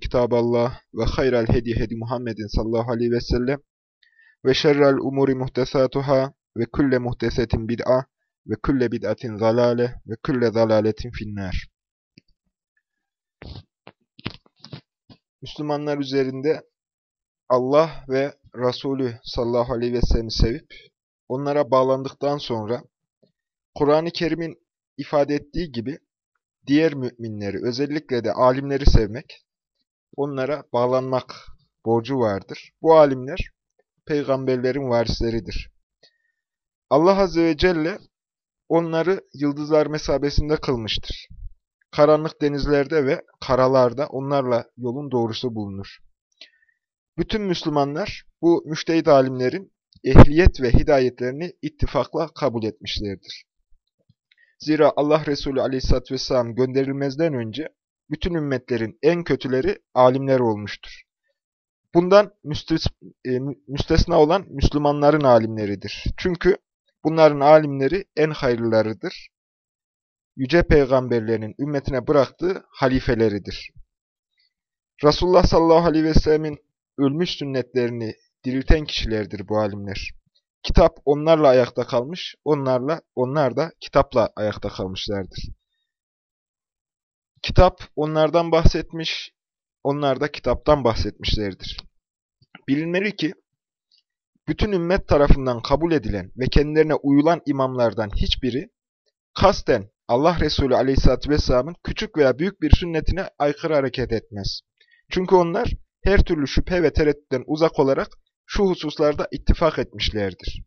kitaballah ve hayral hedi hedi Muhammedin sallallahu aleyhi ve sellem ve şerrel umuri muhtesatuhâ ve külle muhtesetin bid'a ve külle bid'atin zalale ve külle zalaletin finnâr. Müslümanlar üzerinde Allah ve Resulü sallallahu aleyhi ve sellem'i sevip onlara bağlandıktan sonra Kur'an-ı Kerim'in ifade ettiği gibi diğer müminleri, özellikle de alimleri sevmek, onlara bağlanmak borcu vardır. Bu alimler, peygamberlerin varisleridir. Allah Azze ve Celle onları yıldızlar mesabesinde kılmıştır. Karanlık denizlerde ve karalarda onlarla yolun doğrusu bulunur. Bütün Müslümanlar bu müştehid alimlerin ehliyet ve hidayetlerini ittifakla kabul etmişlerdir. Zira Allah Resulü aleyhissalatü vesselam gönderilmezden önce bütün ümmetlerin en kötüleri alimler olmuştur. Bundan e, müstesna olan Müslümanların alimleridir. Çünkü bunların alimleri en hayırlılarıdır. Yüce peygamberlerinin ümmetine bıraktığı halifeleridir. Resulullah sallallahu aleyhi ve sellemin ölmüş sünnetlerini dirilten kişilerdir bu alimler. Kitap onlarla ayakta kalmış, onlarla onlar da kitapla ayakta kalmışlardır. Kitap onlardan bahsetmiş, onlar da kitaptan bahsetmişlerdir. Bilinmeli ki, bütün ümmet tarafından kabul edilen ve kendilerine uyulan imamlardan hiçbiri, kasten Allah Resulü Aleyhisselatü Vesselam'ın küçük veya büyük bir sünnetine aykırı hareket etmez. Çünkü onlar her türlü şüphe ve tereddütten uzak olarak şu hususlarda ittifak etmişlerdir.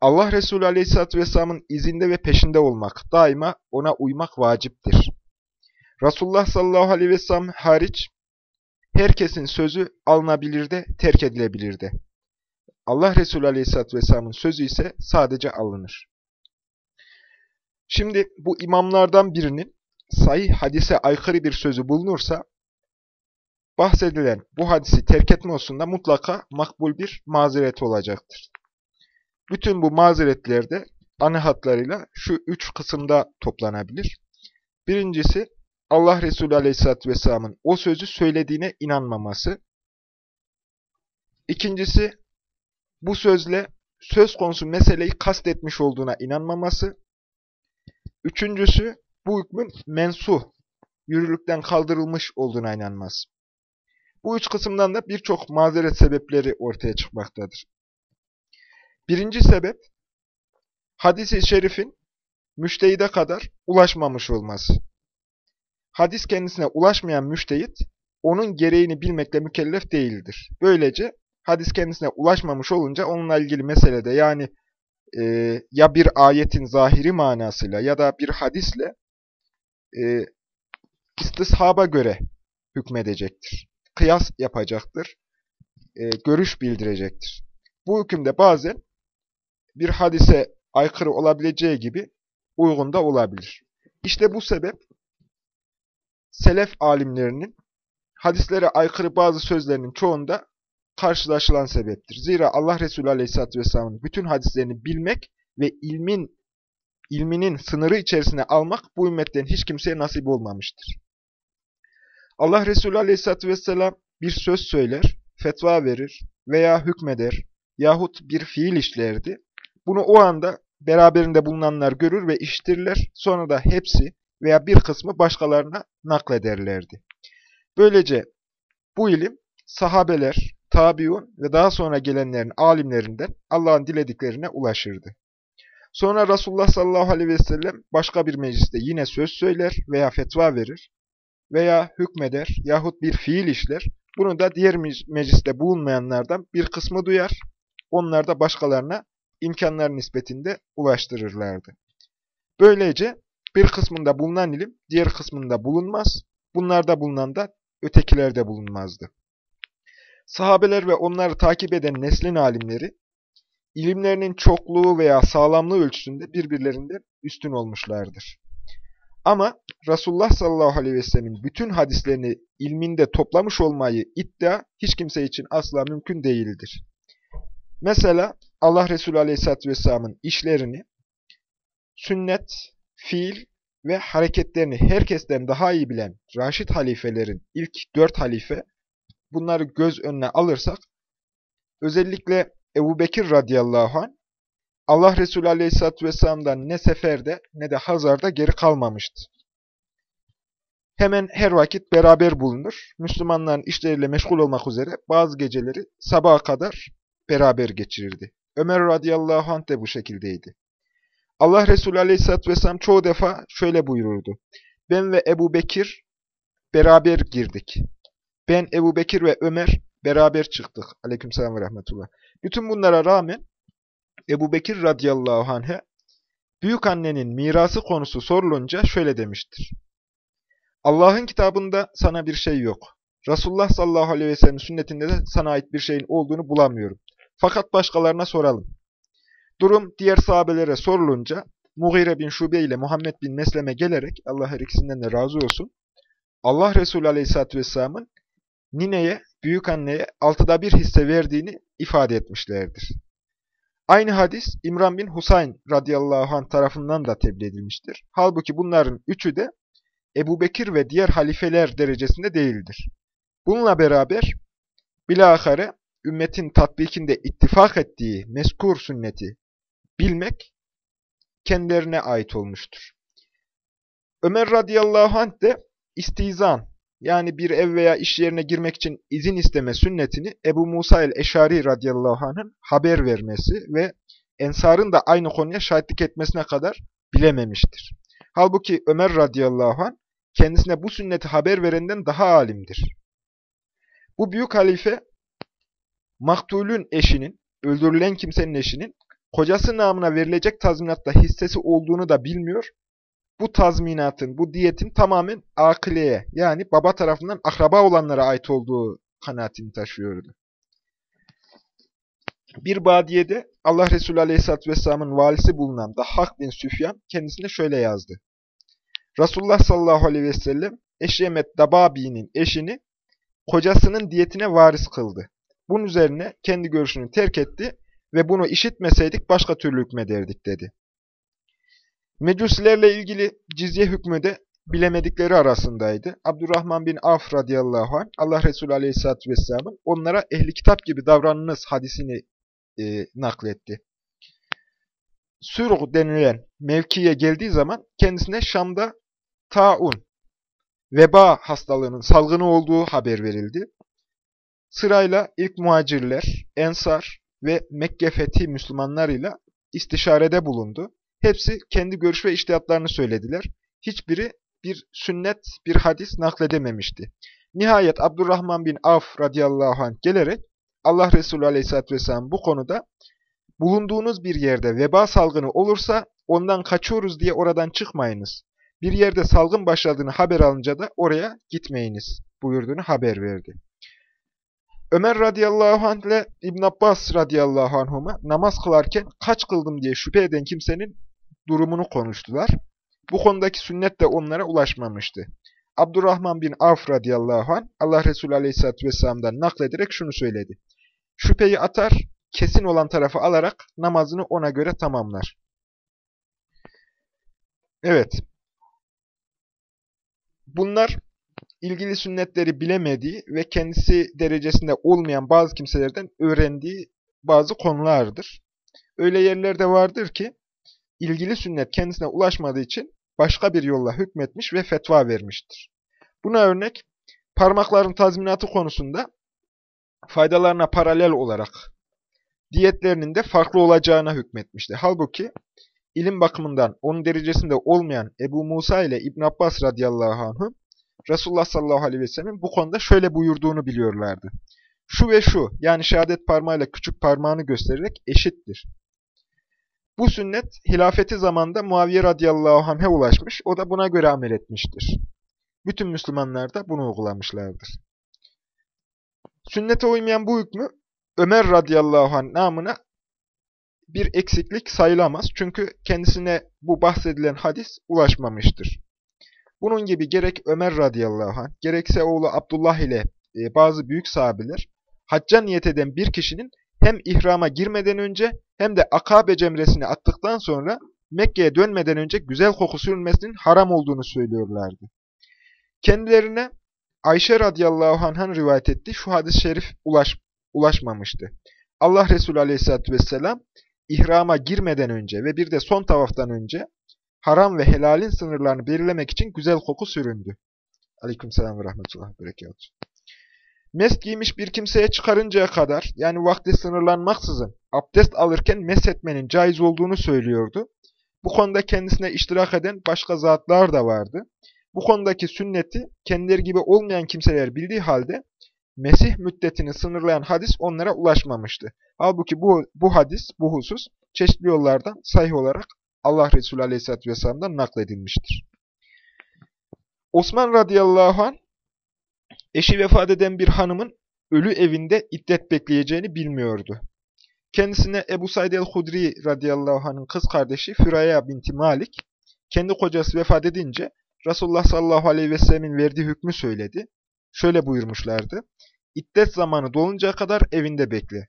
Allah Resulü Aleyhisselatü Vesselam'ın izinde ve peşinde olmak, daima ona uymak vaciptir. Resulullah sallallahu aleyhi ve sellem hariç herkesin sözü alınabilir de terk edilebilir de. Allah Resulü Aleyhisselatü Vesselam'ın sözü ise sadece alınır. Şimdi bu imamlardan birinin sahih hadise aykırı bir sözü bulunursa bahsedilen bu hadisi terk etme hususunda mutlaka makbul bir mazeret olacaktır. Bütün bu mazeretler de ana hatlarıyla şu üç kısımda toplanabilir. Birincisi, Allah Resulü Aleyhisselatü Vesselam'ın o sözü söylediğine inanmaması. İkincisi, bu sözle söz konusu meseleyi kastetmiş olduğuna inanmaması. Üçüncüsü, bu hükmün mensuh, yürürlükten kaldırılmış olduğuna inanmaz. Bu üç kısımdan da birçok mazeret sebepleri ortaya çıkmaktadır. Birinci sebep, hadis-i şerifin müştehide kadar ulaşmamış olması. Hadis kendisine ulaşmayan müştehit, onun gereğini bilmekle mükellef değildir. Böylece hadis kendisine ulaşmamış olunca onunla ilgili meselede yani e, ya bir ayetin zahiri manasıyla ya da bir hadisle e, istishaba göre hükmedecektir kıyas yapacaktır, e, görüş bildirecektir. Bu hükümde bazen bir hadise aykırı olabileceği gibi uygun da olabilir. İşte bu sebep selef alimlerinin hadislere aykırı bazı sözlerinin çoğunda karşılaşılan sebeptir. Zira Allah Resulü Aleyhisselatü Vesselam'ın bütün hadislerini bilmek ve ilmin ilminin sınırı içerisine almak bu ümmetten hiç kimseye nasip olmamıştır. Allah Resulü Aleyhisselatü Vesselam bir söz söyler, fetva verir veya hükmeder yahut bir fiil işlerdi. Bunu o anda beraberinde bulunanlar görür ve iştirler. Sonra da hepsi veya bir kısmı başkalarına naklederlerdi. Böylece bu ilim sahabeler, tabiun ve daha sonra gelenlerin alimlerinden Allah'ın dilediklerine ulaşırdı. Sonra Resulullah sallallahu aleyhi ve sellem başka bir mecliste yine söz söyler veya fetva verir veya hükmeder yahut bir fiil işler. Bunu da diğer mecliste bulunmayanlardan bir kısmı duyar. Onlar da başkalarına imkanlar nispetinde ulaştırırlardı. Böylece bir kısmında bulunan ilim diğer kısmında bulunmaz. Bunlarda bulunan da ötekilerde bulunmazdı. Sahabeler ve onları takip eden neslin alimleri, ilimlerinin çokluğu veya sağlamlığı ölçüsünde birbirlerinden üstün olmuşlardır. Ama Resulullah sallallahu aleyhi ve sellemin bütün hadislerini ilminde toplamış olmayı iddia hiç kimse için asla mümkün değildir. Mesela Allah Resulü aleyhisselatü vesselamın işlerini, sünnet, fiil ve hareketlerini herkesten daha iyi bilen Raşid halifelerin ilk dört halife, bunları göz önüne alırsak, özellikle Ebu Bekir radıyallahu anh, Allah Resulü Aleyhisselatü Vesselam'dan ne seferde ne de hazarda geri kalmamıştı. Hemen her vakit beraber bulunur. Müslümanların işleriyle meşgul olmak üzere bazı geceleri sabaha kadar beraber geçirirdi. Ömer radıyallahu anh de bu şekildeydi. Allah Resulü Aleyhisselatü vesselam çoğu defa şöyle buyururdu. Ben ve Ebu Bekir beraber girdik. Ben, Ebu Bekir ve Ömer beraber çıktık. Aleykümselam ve rahmetullah. Bütün bunlara rağmen Ebu Bekir radıyallahu anh'e büyük annenin mirası konusu sorulunca şöyle demiştir. Allah'ın kitabında sana bir şey yok. Resulullah sallallahu aleyhi ve sellem sünnetinde de sana ait bir şeyin olduğunu bulamıyorum. Fakat başkalarına soralım. Durum diğer sahabelere sorulunca Mughire bin Şube ile Muhammed bin Meslem'e gelerek Allah her ikisinden de razı olsun. Allah Resulü aleyhissalatü vesselamın nineye, büyük anneye altıda bir hisse verdiğini ifade etmişlerdir. Aynı hadis İmran bin Husayn radıyallahu anh tarafından da tebliğ edilmiştir. Halbuki bunların üçü de Ebu Bekir ve diğer halifeler derecesinde değildir. Bununla beraber bilahare ümmetin tatbikinde ittifak ettiği meskur sünneti bilmek kendilerine ait olmuştur. Ömer radıyallahu anh de istizan yani bir ev veya iş yerine girmek için izin isteme sünnetini Ebu Musa el-Eşari radıyallahu anh'ın haber vermesi ve Ensar'ın da aynı konuya şahitlik etmesine kadar bilememiştir. Halbuki Ömer radıyallahu anh kendisine bu sünneti haber verenden daha alimdir. Bu büyük halife maktulün eşinin, öldürülen kimsenin eşinin kocası namına verilecek tazminatta hissesi olduğunu da bilmiyor. Bu tazminatın, bu diyetin tamamen akileye yani baba tarafından akraba olanlara ait olduğu kanaatini taşıyordu. Bir badiyede Allah Resulü Aleyhisselatü Vesselam'ın valisi bulunan Dahhak bin Süfyan kendisine şöyle yazdı. Resulullah sallallahu aleyhi ve sellem Eşyemet Dababi'nin eşini kocasının diyetine varis kıldı. Bunun üzerine kendi görüşünü terk etti ve bunu işitmeseydik başka türlü hükmederdik dedi. Mecusilerle ilgili cizye hükmü de bilemedikleri arasındaydı. Abdurrahman bin Af radıyallahu anh, Allah Resulü aleyhissalatü vesselamın onlara ehli kitap gibi davranınız hadisini e, nakletti. Sürg denilen mevkiye geldiği zaman kendisine Şam'da taun, veba hastalığının salgını olduğu haber verildi. Sırayla ilk muhacirler, ensar ve Mekke fethi Müslümanlarıyla istişarede bulundu. Hepsi kendi görüş ve iştihatlarını söylediler. Hiçbiri bir sünnet, bir hadis nakledememişti. Nihayet Abdurrahman bin Avf radıyallahu anh gelerek Allah Resulü aleyhisselatü vesselam bu konuda bulunduğunuz bir yerde veba salgını olursa ondan kaçıyoruz diye oradan çıkmayınız. Bir yerde salgın başladığını haber alınca da oraya gitmeyiniz buyurduğunu haber verdi. Ömer radıyallahu anh ile İbn Abbas radıyallahu anhuma namaz kılarken kaç kıldım diye şüphe eden kimsenin durumunu konuştular. Bu konudaki sünnet de onlara ulaşmamıştı. Abdurrahman bin Avf radıyallahu anh Allah Resulü aleyhisselatü vesselam'dan naklederek şunu söyledi. Şüpheyi atar, kesin olan tarafı alarak namazını ona göre tamamlar. Evet. Bunlar ilgili sünnetleri bilemediği ve kendisi derecesinde olmayan bazı kimselerden öğrendiği bazı konulardır. Öyle yerlerde vardır ki ilgili sünnet kendisine ulaşmadığı için başka bir yolla hükmetmiş ve fetva vermiştir. Buna örnek parmakların tazminatı konusunda faydalarına paralel olarak diyetlerinin de farklı olacağına hükmetmişti. Halbuki ilim bakımından onun derecesinde olmayan Ebu Musa ile İbn Abbas radıyallahu anh'ın Resulullah sallallahu aleyhi ve sellem bu konuda şöyle buyurduğunu biliyorlardı. Şu ve şu yani şehadet parmağıyla küçük parmağını göstererek eşittir. Bu sünnet hilafeti zamanında Muaviye radıyallahu anh'e ulaşmış. O da buna göre amel etmiştir. Bütün Müslümanlar da bunu uygulamışlardır. Sünnete uymayan bu hükmü Ömer radıyallahu anh namına bir eksiklik sayılamaz. Çünkü kendisine bu bahsedilen hadis ulaşmamıştır. Bunun gibi gerek Ömer radıyallahu anh, gerekse oğlu Abdullah ile e, bazı büyük sahabeler, hacca niyet eden bir kişinin hem ihrama girmeden önce hem de akabe cemresini attıktan sonra Mekke'ye dönmeden önce güzel koku sürülmesinin haram olduğunu söylüyorlardı. Kendilerine Ayşe radıyallahu anh'ın rivayet ettiği şu hadis-i şerif ulaş, ulaşmamıştı. Allah Resulü aleyhissalatü vesselam ihrama girmeden önce ve bir de son tavaftan önce haram ve helalin sınırlarını belirlemek için güzel koku süründü. Aleykümselam ve rahmetullah berekatuhu. Mest giymiş bir kimseye çıkarıncaya kadar, yani vakti sınırlanmaksızın abdest alırken meshetmenin caiz olduğunu söylüyordu. Bu konuda kendisine iştirak eden başka zatlar da vardı. Bu konudaki sünneti kendileri gibi olmayan kimseler bildiği halde Mesih müddetini sınırlayan hadis onlara ulaşmamıştı. Halbuki bu, bu hadis, bu husus çeşitli yollardan sahih olarak Allah Resulü Aleyhisselatü Vesselam'dan nakledilmiştir. Osman radıyallahu anh, eşi vefat eden bir hanımın ölü evinde iddet bekleyeceğini bilmiyordu. Kendisine Ebu Said el-Hudri radıyallahu anh'ın kız kardeşi Füraya binti Malik, kendi kocası vefat edince Resulullah sallallahu aleyhi ve sellemin verdiği hükmü söyledi. Şöyle buyurmuşlardı. İddet zamanı doluncaya kadar evinde bekle.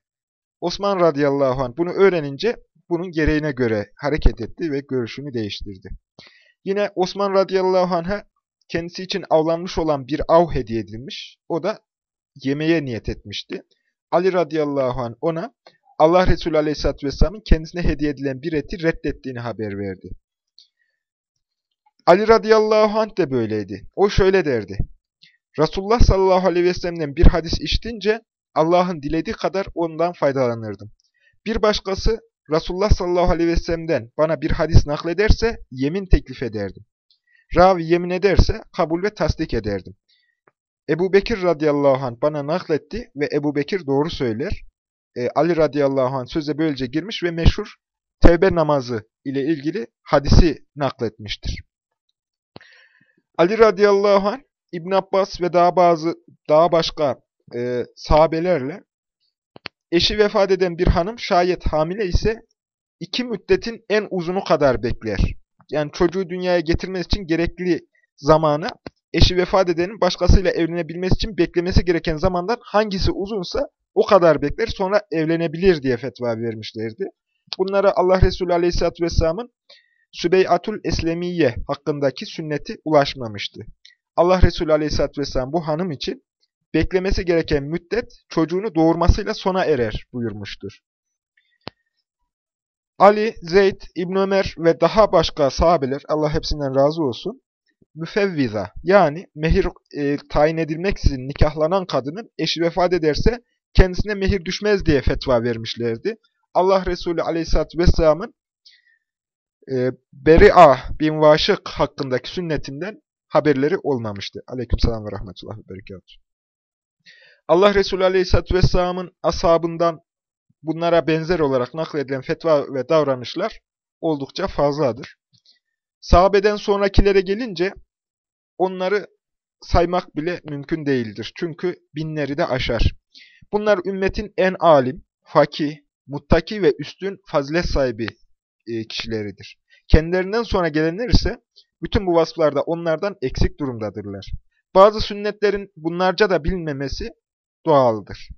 Osman radıyallahu anh bunu öğrenince bunun gereğine göre hareket etti ve görüşünü değiştirdi. Yine Osman radıyallahu anh'a kendisi için avlanmış olan bir av hediye edilmiş. O da yemeye niyet etmişti. Ali radıyallahu anh ona Allah Resulü aleyhisselatü vesselamın kendisine hediye edilen bir eti reddettiğini haber verdi. Ali radıyallahu anh de böyleydi. O şöyle derdi. Resulullah sallallahu aleyhi ve sellem'den bir hadis işitince Allah'ın dilediği kadar ondan faydalanırdım. Bir başkası Resulullah sallallahu aleyhi ve sellem'den bana bir hadis naklederse yemin teklif ederdim. Ravi yemin ederse kabul ve tasdik ederdim. Ebu Bekir radıyallahu anh bana nakletti ve Ebu Bekir doğru söyler. E, Ali radıyallahu anh söze böylece girmiş ve meşhur tevbe namazı ile ilgili hadisi nakletmiştir. Ali radıyallahu anh İbn Abbas ve daha bazı daha başka e, sahabelerle eşi vefat eden bir hanım şayet hamile ise iki müddetin en uzunu kadar bekler. Yani çocuğu dünyaya getirmesi için gerekli zamanı eşi vefat edenin başkasıyla evlenebilmesi için beklemesi gereken zamandan hangisi uzunsa o kadar bekler sonra evlenebilir diye fetva vermişlerdi. Bunlara Allah Resulü Aleyhisselatü Vesselam'ın Sübeyatul Eslemiye hakkındaki sünneti ulaşmamıştı. Allah Resulü Aleyhisselatü Vesselam bu hanım için beklemesi gereken müddet çocuğunu doğurmasıyla sona erer buyurmuştur. Ali, Zeyd, İbn Ömer ve daha başka sahabeler, Allah hepsinden razı olsun, müfevviza yani mehir e, tayin edilmeksizin nikahlanan kadının eşi vefat ederse kendisine mehir düşmez diye fetva vermişlerdi. Allah Resulü Aleyhisselatü Vesselam'ın e, Beri'a bin Vaşık hakkındaki sünnetinden haberleri olmamıştı. Aleykümselam ve rahmetullah ve berekatuhu. Allah Resulü Aleyhisselatü Vesselam'ın ashabından bunlara benzer olarak nakledilen fetva ve davranışlar oldukça fazladır. Sahabeden sonrakilere gelince onları saymak bile mümkün değildir. Çünkü binleri de aşar. Bunlar ümmetin en alim, fakih, muttaki ve üstün fazilet sahibi e, kişileridir. Kendilerinden sonra gelenler ise bütün bu vasıflarda onlardan eksik durumdadırlar. Bazı sünnetlerin bunlarca da bilinmemesi doğaldır.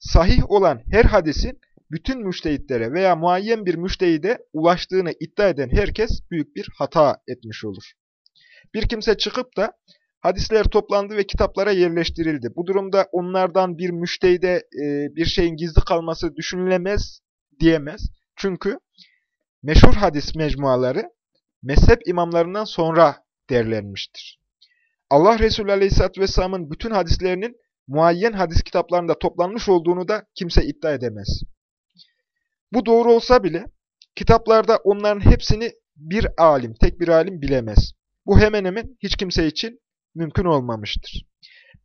Sahih olan her hadisin bütün müştehitlere veya muayyen bir müştehide ulaştığını iddia eden herkes büyük bir hata etmiş olur. Bir kimse çıkıp da hadisler toplandı ve kitaplara yerleştirildi. Bu durumda onlardan bir müştehide e, bir şeyin gizli kalması düşünülemez diyemez. Çünkü meşhur hadis mecmuaları mezhep imamlarından sonra derlenmiştir. Allah Resulü Aleyhisselatü Vesselam'ın bütün hadislerinin muayyen hadis kitaplarında toplanmış olduğunu da kimse iddia edemez. Bu doğru olsa bile kitaplarda onların hepsini bir alim, tek bir alim bilemez. Bu hemen hemen hiç kimse için mümkün olmamıştır.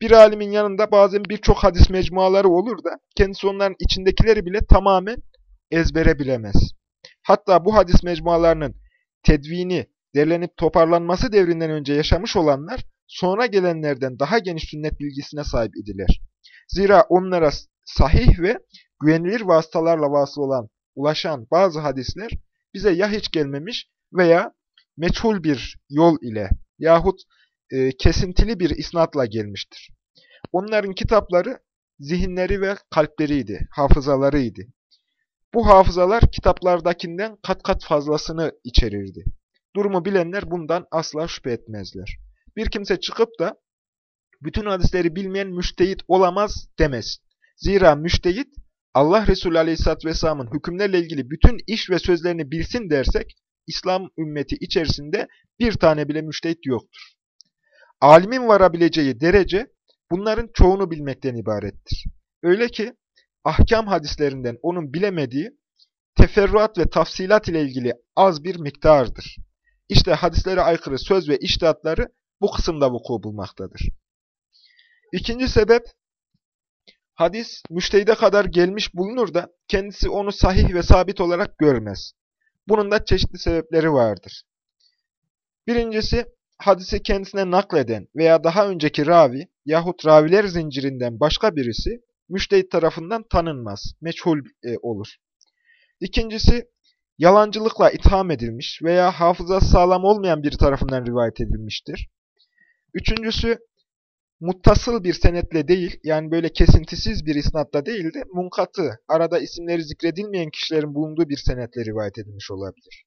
Bir alimin yanında bazen birçok hadis mecmuaları olur da kendisi onların içindekileri bile tamamen ezbere bilemez. Hatta bu hadis mecmualarının tedvini, derlenip toparlanması devrinden önce yaşamış olanlar sonra gelenlerden daha geniş sünnet bilgisine sahip idiler. Zira onlara sahih ve güvenilir vasıtalarla vasıl olan, ulaşan bazı hadisler bize ya hiç gelmemiş veya meçhul bir yol ile yahut e, kesintili bir isnatla gelmiştir. Onların kitapları zihinleri ve kalpleriydi, hafızalarıydı. Bu hafızalar kitaplardakinden kat kat fazlasını içerirdi. Durumu bilenler bundan asla şüphe etmezler. Bir kimse çıkıp da bütün hadisleri bilmeyen müştehit olamaz demez. Zira müştehit Allah Resulü Aleyhisselatü Vesselam'ın hükümlerle ilgili bütün iş ve sözlerini bilsin dersek İslam ümmeti içerisinde bir tane bile müştehit yoktur. Alimin varabileceği derece bunların çoğunu bilmekten ibarettir. Öyle ki ahkam hadislerinden onun bilemediği teferruat ve tafsilat ile ilgili az bir miktardır. İşte hadislere aykırı söz ve iştihatları bu kısımda vuku bulmaktadır. İkinci sebep, hadis müştehide kadar gelmiş bulunur da kendisi onu sahih ve sabit olarak görmez. Bunun da çeşitli sebepleri vardır. Birincisi, hadisi kendisine nakleden veya daha önceki ravi yahut raviler zincirinden başka birisi müştehit tarafından tanınmaz, meçhul e, olur. İkincisi, yalancılıkla itham edilmiş veya hafıza sağlam olmayan bir tarafından rivayet edilmiştir. Üçüncüsü, muttasıl bir senetle değil, yani böyle kesintisiz bir isnatla değil de munkatı, arada isimleri zikredilmeyen kişilerin bulunduğu bir senetle rivayet edilmiş olabilir.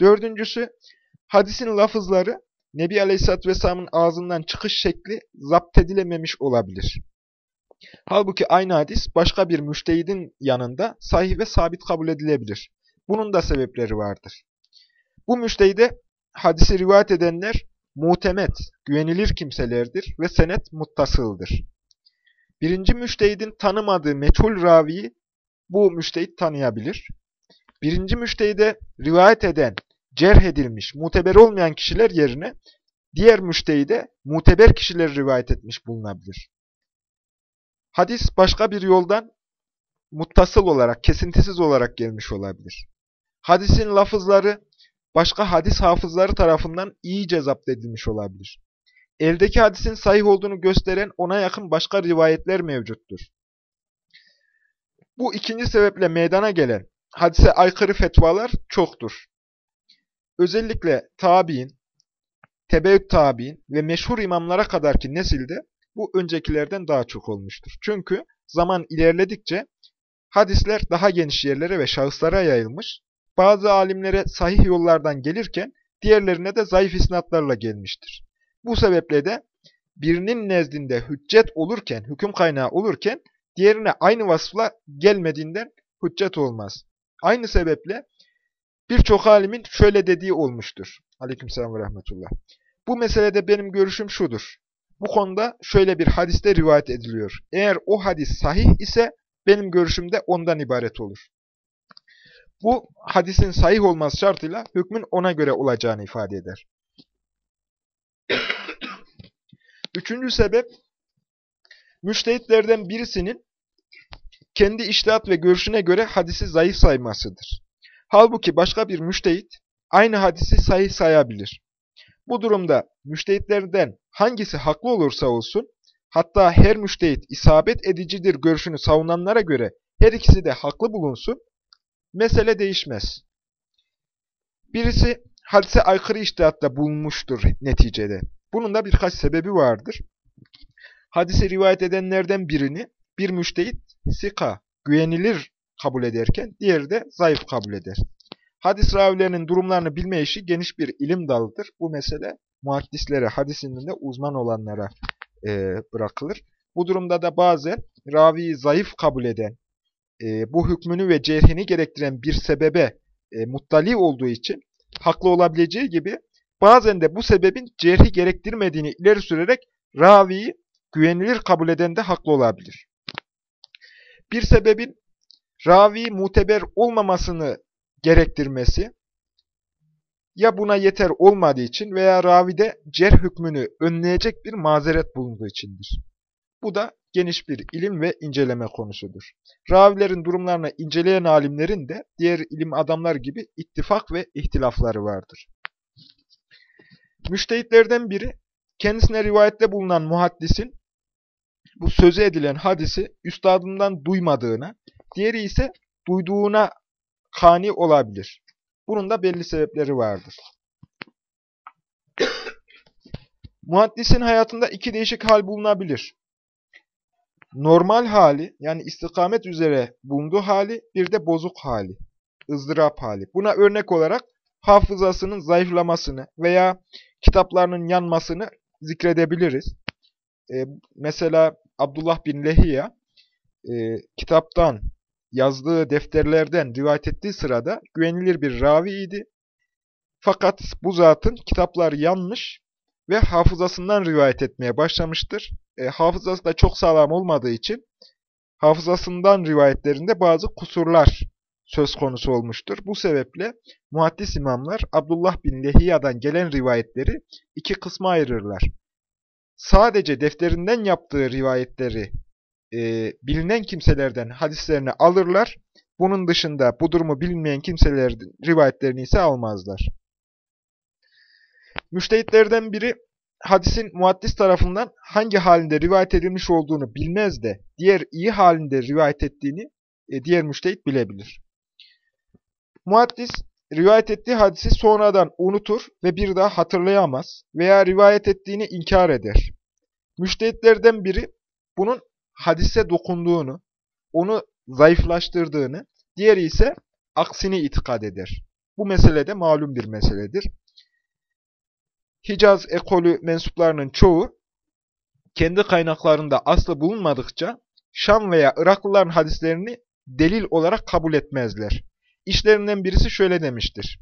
Dördüncüsü, hadisin lafızları Nebi Aleyhisselatü Vesselam'ın ağzından çıkış şekli zapt edilememiş olabilir. Halbuki aynı hadis başka bir müştehidin yanında sahih ve sabit kabul edilebilir. Bunun da sebepleri vardır. Bu müştehide hadisi rivayet edenler mutemet, güvenilir kimselerdir ve senet muttasıldır. Birinci müştehidin tanımadığı meçhul raviyi bu müştehit tanıyabilir. Birinci müştehide rivayet eden, cerh edilmiş, muteber olmayan kişiler yerine diğer müştehide muteber kişileri rivayet etmiş bulunabilir. Hadis başka bir yoldan muttasıl olarak, kesintisiz olarak gelmiş olabilir. Hadisin lafızları başka hadis hafızları tarafından iyice zapt edilmiş olabilir. Eldeki hadisin sahih olduğunu gösteren ona yakın başka rivayetler mevcuttur. Bu ikinci sebeple meydana gelen hadise aykırı fetvalar çoktur. Özellikle tabi'in, tebeüt tabi'in ve meşhur imamlara kadarki nesilde bu öncekilerden daha çok olmuştur. Çünkü zaman ilerledikçe hadisler daha geniş yerlere ve şahıslara yayılmış, bazı alimlere sahih yollardan gelirken diğerlerine de zayıf isnatlarla gelmiştir. Bu sebeple de birinin nezdinde hüccet olurken, hüküm kaynağı olurken diğerine aynı vasıfla gelmediğinden hüccet olmaz. Aynı sebeple birçok alimin şöyle dediği olmuştur. Aleykümselam ve rahmetullah. Bu meselede benim görüşüm şudur. Bu konuda şöyle bir hadiste rivayet ediliyor. Eğer o hadis sahih ise benim görüşümde ondan ibaret olur. Bu hadisin sahih olması şartıyla hükmün ona göre olacağını ifade eder. Üçüncü sebep, müştehitlerden birisinin kendi iştihat ve görüşüne göre hadisi zayıf saymasıdır. Halbuki başka bir müştehit aynı hadisi sahih sayabilir. Bu durumda müştehitlerden hangisi haklı olursa olsun, hatta her müştehit isabet edicidir görüşünü savunanlara göre her ikisi de haklı bulunsun, mesele değişmez. Birisi hadise aykırı iştihatta bulunmuştur neticede. Bunun da birkaç sebebi vardır. Hadise rivayet edenlerden birini bir müştehit sika, güvenilir kabul ederken diğeri de zayıf kabul eder. Hadis ravilerinin durumlarını bilme işi geniş bir ilim dalıdır. Bu mesele muhaddislere, hadis ilminde uzman olanlara e, bırakılır. Bu durumda da bazen raviyi zayıf kabul eden, e, bu hükmünü ve cerhini gerektiren bir sebebe e, muttali olduğu için haklı olabileceği gibi bazen de bu sebebin cerhi gerektirmediğini ileri sürerek raviyi güvenilir kabul eden de haklı olabilir. Bir sebebin ravi muteber olmamasını gerektirmesi ya buna yeter olmadığı için veya ravide cer hükmünü önleyecek bir mazeret bulunduğu içindir. Bu da geniş bir ilim ve inceleme konusudur. Ravilerin durumlarını inceleyen alimlerin de diğer ilim adamlar gibi ittifak ve ihtilafları vardır. Müştehitlerden biri kendisine rivayette bulunan muhaddisin bu sözü edilen hadisi üstadından duymadığına, diğeri ise duyduğuna kani olabilir. Bunun da belli sebepleri vardır. Muhaddisin hayatında iki değişik hal bulunabilir. Normal hali, yani istikamet üzere bulunduğu hali, bir de bozuk hali, ızdırap hali. Buna örnek olarak hafızasının zayıflamasını veya kitaplarının yanmasını zikredebiliriz. Ee, mesela Abdullah bin Lehiya e, kitaptan, yazdığı defterlerden rivayet ettiği sırada güvenilir bir raviydi. Fakat bu zatın kitaplar yanmış ve hafızasından rivayet etmeye başlamıştır. E, hafızası da çok sağlam olmadığı için hafızasından rivayetlerinde bazı kusurlar söz konusu olmuştur. Bu sebeple muhaddis imamlar Abdullah bin Lehiya'dan gelen rivayetleri iki kısma ayırırlar. Sadece defterinden yaptığı rivayetleri e, bilinen kimselerden hadislerini alırlar. Bunun dışında bu durumu bilinmeyen kimselerin rivayetlerini ise almazlar. Müştehitlerden biri hadisin muaddis tarafından hangi halinde rivayet edilmiş olduğunu bilmez de diğer iyi halinde rivayet ettiğini e, diğer müştehit bilebilir. Muaddis rivayet ettiği hadisi sonradan unutur ve bir daha hatırlayamaz veya rivayet ettiğini inkar eder. Müştehitlerden biri bunun hadise dokunduğunu, onu zayıflaştırdığını, diğeri ise aksini itikad eder. Bu mesele de malum bir meseledir. Hicaz ekolü mensuplarının çoğu kendi kaynaklarında aslı bulunmadıkça Şam veya Iraklıların hadislerini delil olarak kabul etmezler. İşlerinden birisi şöyle demiştir.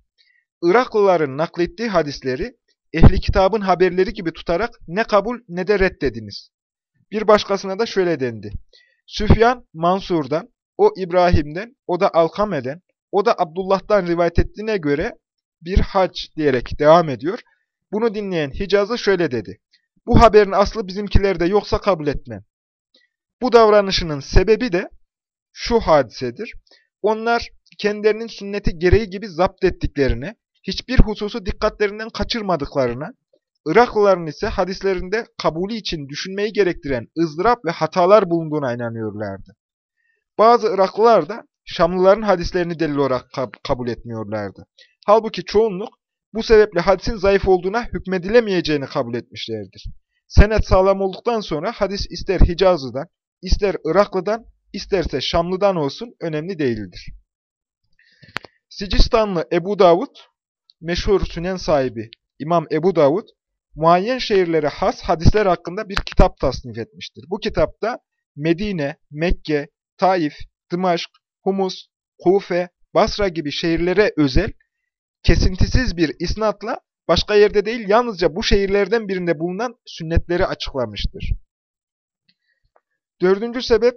Iraklıların naklettiği hadisleri ehli kitabın haberleri gibi tutarak ne kabul ne de reddediniz. Bir başkasına da şöyle dendi. Süfyan Mansur'dan, o İbrahim'den, o da Alkame'den, o da Abdullah'tan rivayet ettiğine göre bir hac diyerek devam ediyor. Bunu dinleyen Hicaz'ı şöyle dedi. Bu haberin aslı bizimkilerde yoksa kabul etmem. Bu davranışının sebebi de şu hadisedir. Onlar kendilerinin sünneti gereği gibi zapt ettiklerini, hiçbir hususu dikkatlerinden kaçırmadıklarına, Iraklıların ise hadislerinde kabulü için düşünmeyi gerektiren ızdırap ve hatalar bulunduğuna inanıyorlardı. Bazı Iraklılar da Şamlıların hadislerini delil olarak kab kabul etmiyorlardı. Halbuki çoğunluk bu sebeple hadisin zayıf olduğuna hükmedilemeyeceğini kabul etmişlerdir. Senet sağlam olduktan sonra hadis ister Hicazlı'dan, ister Iraklı'dan, isterse Şamlı'dan olsun önemli değildir. Sicistanlı Ebu Davud, meşhur sünen sahibi İmam Ebu Davud, muayyen şehirlere has hadisler hakkında bir kitap tasnif etmiştir. Bu kitapta Medine, Mekke, Taif, Dımaşk, Humus, Kufe, Basra gibi şehirlere özel, kesintisiz bir isnatla başka yerde değil yalnızca bu şehirlerden birinde bulunan sünnetleri açıklamıştır. Dördüncü sebep,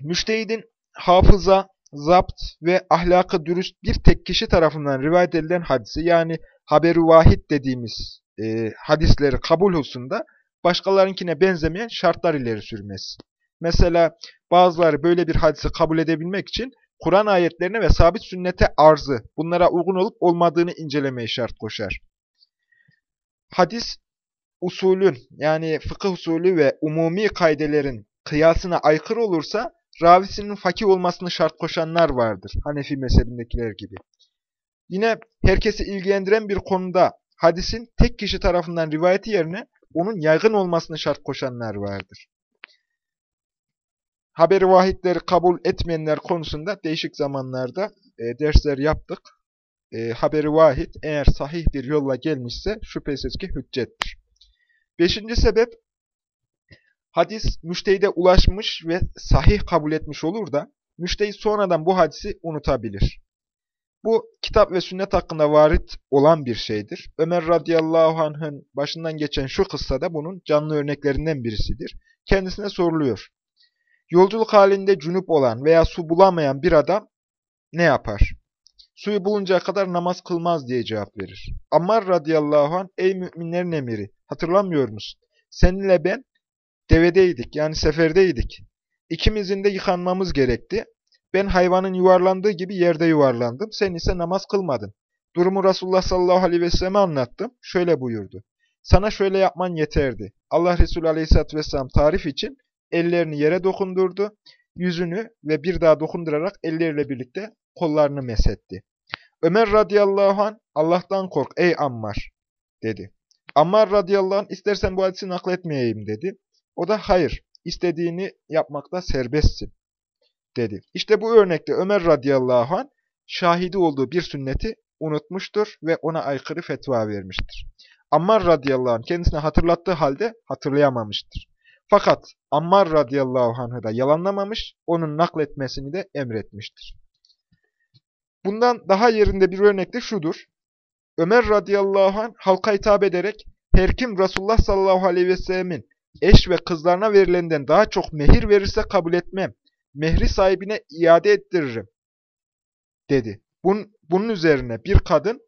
müştehidin hafıza, zapt ve ahlakı dürüst bir tek kişi tarafından rivayet edilen hadisi yani haber vahid dediğimiz e, hadisleri kabul hususunda başkalarınkine benzemeyen şartlar ileri sürmesi. Mesela bazıları böyle bir hadisi kabul edebilmek için Kur'an ayetlerine ve sabit sünnete arzı, bunlara uygun olup olmadığını incelemeyi şart koşar. Hadis, usulün yani fıkıh usulü ve umumi kaidelerin kıyasına aykırı olursa, ravisinin fakih olmasını şart koşanlar vardır. Hanefi mezhebindekiler gibi. Yine herkesi ilgilendiren bir konuda hadisin tek kişi tarafından rivayeti yerine onun yaygın olmasını şart koşanlar vardır. Haberi vahitleri kabul etmeyenler konusunda değişik zamanlarda e, dersler yaptık. E, haberi vahid eğer sahih bir yolla gelmişse şüphesiz ki hüccettir. Beşinci sebep, hadis müştehide ulaşmış ve sahih kabul etmiş olur da, müştehit sonradan bu hadisi unutabilir. Bu kitap ve sünnet hakkında varit olan bir şeydir. Ömer radıyallahu anh'ın başından geçen şu kıssa da bunun canlı örneklerinden birisidir. Kendisine soruluyor. Yolculuk halinde cünüp olan veya su bulamayan bir adam ne yapar? Suyu buluncaya kadar namaz kılmaz diye cevap verir. Ammar radıyallahu anh, ey müminlerin emiri, hatırlamıyor musun? Seninle ben devedeydik, yani seferdeydik. İkimizin de yıkanmamız gerekti. Ben hayvanın yuvarlandığı gibi yerde yuvarlandım. Sen ise namaz kılmadın. Durumu Resulullah sallallahu aleyhi ve selleme anlattım. Şöyle buyurdu. Sana şöyle yapman yeterdi. Allah Resulü aleyhisselatü vesselam tarif için ellerini yere dokundurdu, yüzünü ve bir daha dokundurarak elleriyle birlikte kollarını mesetti. Ömer radıyallahu an Allah'tan kork ey Ammar dedi. Ammar radıyallahu anh istersen bu hadisi nakletmeyeyim dedi. O da hayır istediğini yapmakta serbestsin dedi. İşte bu örnekte Ömer radıyallahu anh şahidi olduğu bir sünneti unutmuştur ve ona aykırı fetva vermiştir. Ammar radıyallahu anh kendisine hatırlattığı halde hatırlayamamıştır. Fakat Ammar radıyallahu anh'ı da yalanlamamış, onun nakletmesini de emretmiştir. Bundan daha yerinde bir örnek de şudur. Ömer radıyallahu anh halka hitap ederek her kim Resulullah sallallahu aleyhi ve sellemin eş ve kızlarına verilenden daha çok mehir verirse kabul etmem. Mehri sahibine iade ettiririm dedi. Bunun, bunun üzerine bir kadın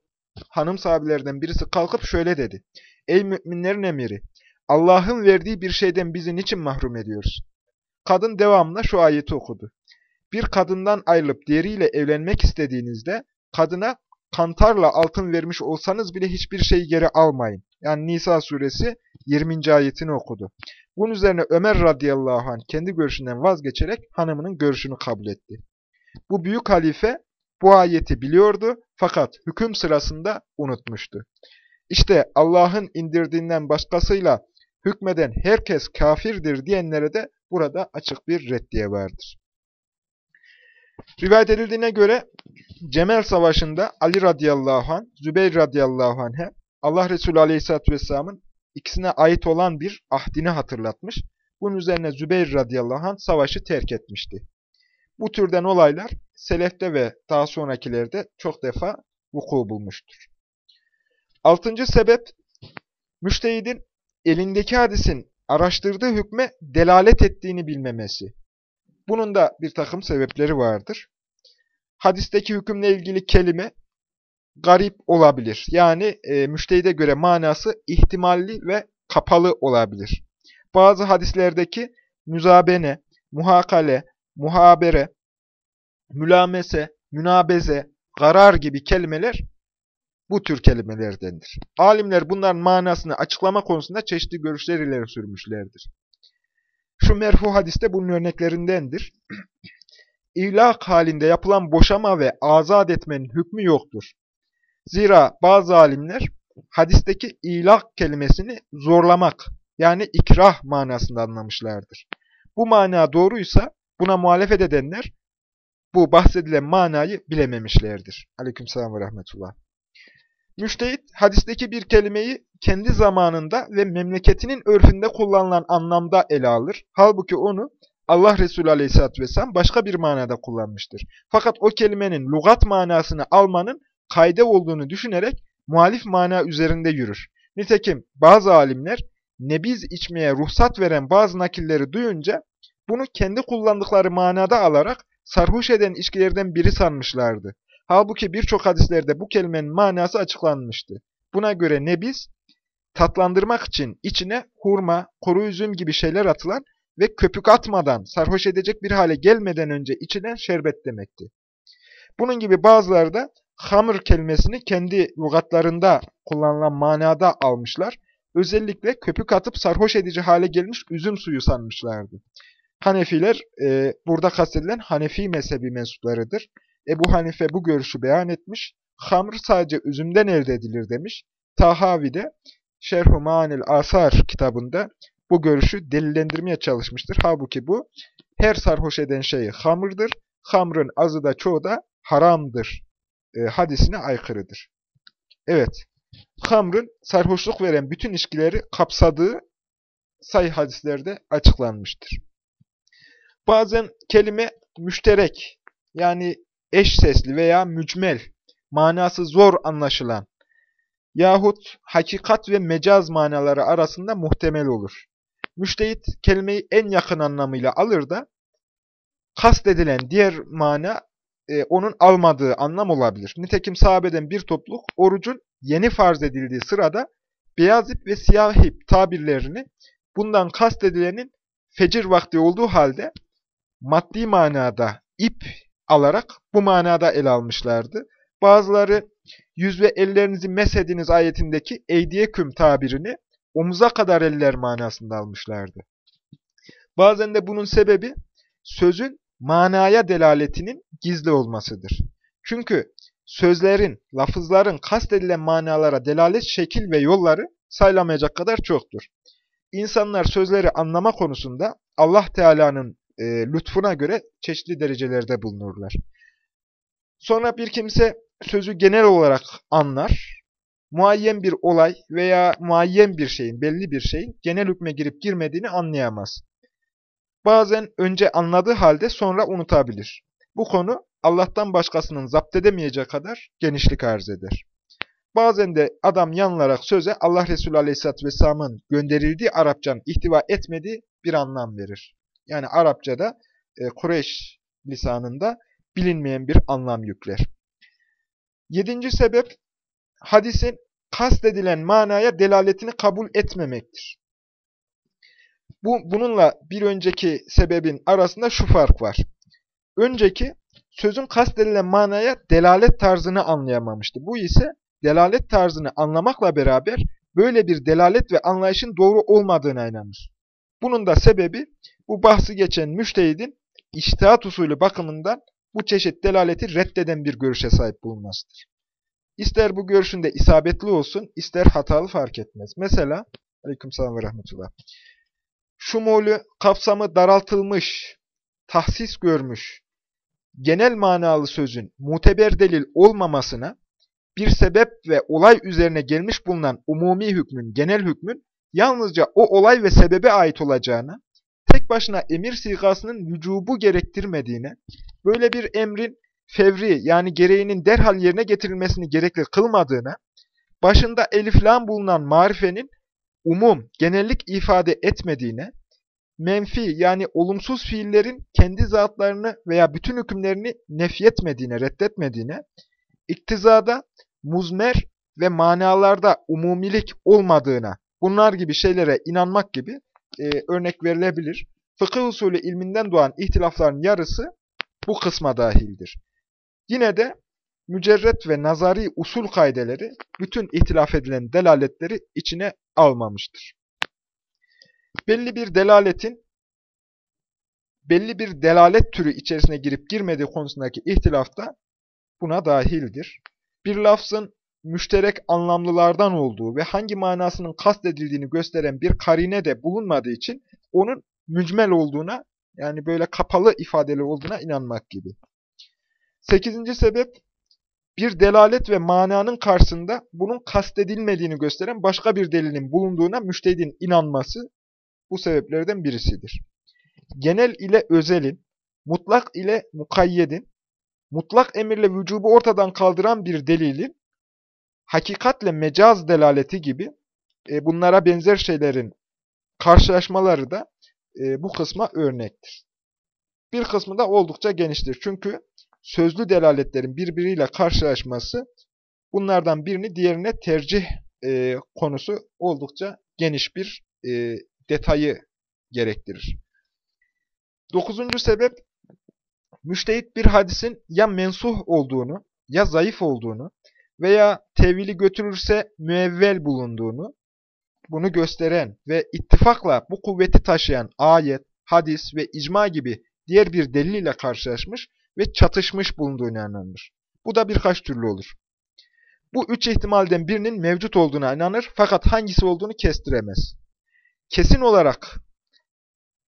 hanım sahabilerden birisi kalkıp şöyle dedi. Ey müminlerin emiri! Allah'ın verdiği bir şeyden bizi niçin mahrum ediyoruz? Kadın devamla şu ayeti okudu. Bir kadından ayrılıp diğeriyle evlenmek istediğinizde kadına kantarla altın vermiş olsanız bile hiçbir şeyi geri almayın. Yani Nisa suresi 20. ayetini okudu. Bunun üzerine Ömer radıyallahu anh kendi görüşünden vazgeçerek hanımının görüşünü kabul etti. Bu büyük halife bu ayeti biliyordu fakat hüküm sırasında unutmuştu. İşte Allah'ın indirdiğinden başkasıyla hükmeden herkes kafirdir diyenlere de burada açık bir reddiye vardır. Rivayet edildiğine göre Cemel Savaşı'nda Ali radıyallahu anh, Zübeyir radıyallahu anh'e Allah Resulü aleyhissalatü vesselamın ikisine ait olan bir ahdini hatırlatmış. Bunun üzerine Zübeyir radıyallahu anh savaşı terk etmişti. Bu türden olaylar Selefte ve daha sonrakilerde çok defa vuku bulmuştur. Altıncı sebep, müştehidin elindeki hadisin araştırdığı hükme delalet ettiğini bilmemesi. Bunun da bir takım sebepleri vardır. Hadisteki hükümle ilgili kelime garip olabilir. Yani e, müştehide göre manası ihtimalli ve kapalı olabilir. Bazı hadislerdeki müzabene, muhakale, muhabere, mülamese, münabeze, karar gibi kelimeler bu tür kelimelerdendir. Alimler bunların manasını açıklama konusunda çeşitli görüşler ileri sürmüşlerdir. Şu merfu hadiste bunun örneklerindendir. İlak halinde yapılan boşama ve azat etmenin hükmü yoktur. Zira bazı alimler hadisteki ilak kelimesini zorlamak yani ikrah manasında anlamışlardır. Bu mana doğruysa buna muhalefet edenler bu bahsedilen manayı bilememişlerdir. Aleykümselam ve rahmetullah. Müştehit, hadisteki bir kelimeyi kendi zamanında ve memleketinin örfünde kullanılan anlamda ele alır. Halbuki onu Allah Resulü Aleyhisselatü Vesselam başka bir manada kullanmıştır. Fakat o kelimenin lugat manasını almanın kayde olduğunu düşünerek muhalif mana üzerinde yürür. Nitekim bazı alimler nebiz içmeye ruhsat veren bazı nakilleri duyunca bunu kendi kullandıkları manada alarak sarhoş eden içkilerden biri sanmışlardı. Halbuki birçok hadislerde bu kelimenin manası açıklanmıştı. Buna göre nebiz, tatlandırmak için içine hurma, kuru üzüm gibi şeyler atılan ve köpük atmadan, sarhoş edecek bir hale gelmeden önce içilen şerbet demekti. Bunun gibi bazıları da hamur kelimesini kendi lügatlarında kullanılan manada almışlar. Özellikle köpük atıp sarhoş edici hale gelmiş üzüm suyu sanmışlardı. Hanefiler e, burada kastedilen Hanefi mezhebi mensuplarıdır. Ebu Hanife bu görüşü beyan etmiş. Hamr sadece üzümden elde edilir demiş. Tahavi de Şerh-u Ma'anil Asar kitabında bu görüşü delillendirmeye çalışmıştır. Halbuki bu her sarhoş eden şey hamırdır. Hamrın azı da çoğu da haramdır. E, hadisine aykırıdır. Evet, hamrın sarhoşluk veren bütün ilişkileri kapsadığı sayı hadislerde açıklanmıştır. Bazen kelime müşterek yani eş sesli veya mücmel, manası zor anlaşılan yahut hakikat ve mecaz manaları arasında muhtemel olur. Müştehit kelimeyi en yakın anlamıyla alır da kastedilen diğer mana e, onun almadığı anlam olabilir. Nitekim sahabeden bir topluluk orucun yeni farz edildiği sırada beyaz ip ve siyah ip tabirlerini bundan kastedilenin fecir vakti olduğu halde maddi manada ip alarak bu manada ele almışlardı. Bazıları yüz ve ellerinizi mesediniz ayetindeki eydiyeküm tabirini omuza kadar eller manasında almışlardı. Bazen de bunun sebebi sözün manaya delaletinin gizli olmasıdır. Çünkü sözlerin, lafızların kastedilen manalara delalet şekil ve yolları sayılamayacak kadar çoktur. İnsanlar sözleri anlama konusunda Allah Teala'nın e, lütfuna göre çeşitli derecelerde bulunurlar. Sonra bir kimse sözü genel olarak anlar, muayyen bir olay veya muayyen bir şeyin, belli bir şeyin genel hükme girip girmediğini anlayamaz. Bazen önce anladığı halde sonra unutabilir. Bu konu Allah'tan başkasının zapt edemeyeceği kadar genişlik arz eder. Bazen de adam yanılarak söze Allah Resulü Aleyhisselatü Vesselam'ın gönderildiği Arapçanın ihtiva etmediği bir anlam verir. Yani Arapçada e, Kureyş lisanında bilinmeyen bir anlam yükler. Yedinci sebep, hadisin kastedilen manaya delaletini kabul etmemektir. Bu, bununla bir önceki sebebin arasında şu fark var. Önceki, sözün kastedilen manaya delalet tarzını anlayamamıştı. Bu ise delalet tarzını anlamakla beraber böyle bir delalet ve anlayışın doğru olmadığına inanır. Bunun da sebebi bu bahsi geçen müştehidin iştihat usulü bakımından bu çeşit delaleti reddeden bir görüşe sahip bulunmasıdır. İster bu görüşünde isabetli olsun, ister hatalı fark etmez. Mesela, aleykümselam ve rahmetullah, şumulü, kapsamı daraltılmış, tahsis görmüş, genel manalı sözün muteber delil olmamasına, bir sebep ve olay üzerine gelmiş bulunan umumi hükmün, genel hükmün, yalnızca o olay ve sebebe ait olacağına, tek başına emir sigasının vücubu gerektirmediğine, böyle bir emrin fevri yani gereğinin derhal yerine getirilmesini gerekli kılmadığına, başında eliflam bulunan marifenin umum, genellik ifade etmediğine, menfi yani olumsuz fiillerin kendi zatlarını veya bütün hükümlerini nefyetmediğine, reddetmediğine, iktizada muzmer ve manalarda umumilik olmadığına, bunlar gibi şeylere inanmak gibi e, örnek verilebilir. Fıkıh usulü ilminden doğan ihtilafların yarısı bu kısma dahildir. Yine de mücerret ve nazari usul kaideleri bütün ihtilaf edilen delaletleri içine almamıştır. Belli bir delaletin belli bir delalet türü içerisine girip girmediği konusundaki ihtilaf da buna dahildir. Bir lafzın müşterek anlamlılardan olduğu ve hangi manasının kastedildiğini gösteren bir karine de bulunmadığı için onun mücmel olduğuna yani böyle kapalı ifadeli olduğuna inanmak gibi. Sekizinci sebep, bir delalet ve mananın karşısında bunun kastedilmediğini gösteren başka bir delilin bulunduğuna müştehidin inanması bu sebeplerden birisidir. Genel ile özelin, mutlak ile mukayyedin, mutlak emirle vücubu ortadan kaldıran bir delilin, hakikatle mecaz delaleti gibi e, bunlara benzer şeylerin karşılaşmaları da e, bu kısma örnektir. Bir kısmı da oldukça geniştir. Çünkü sözlü delaletlerin birbiriyle karşılaşması bunlardan birini diğerine tercih e, konusu oldukça geniş bir e, detayı gerektirir. Dokuzuncu sebep, müştehit bir hadisin ya mensuh olduğunu, ya zayıf olduğunu veya tevili götürürse müevvel bulunduğunu, bunu gösteren ve ittifakla bu kuvveti taşıyan ayet, hadis ve icma gibi diğer bir delil ile karşılaşmış ve çatışmış bulunduğuna inanır. Bu da birkaç türlü olur. Bu üç ihtimalden birinin mevcut olduğuna inanır fakat hangisi olduğunu kestiremez. Kesin olarak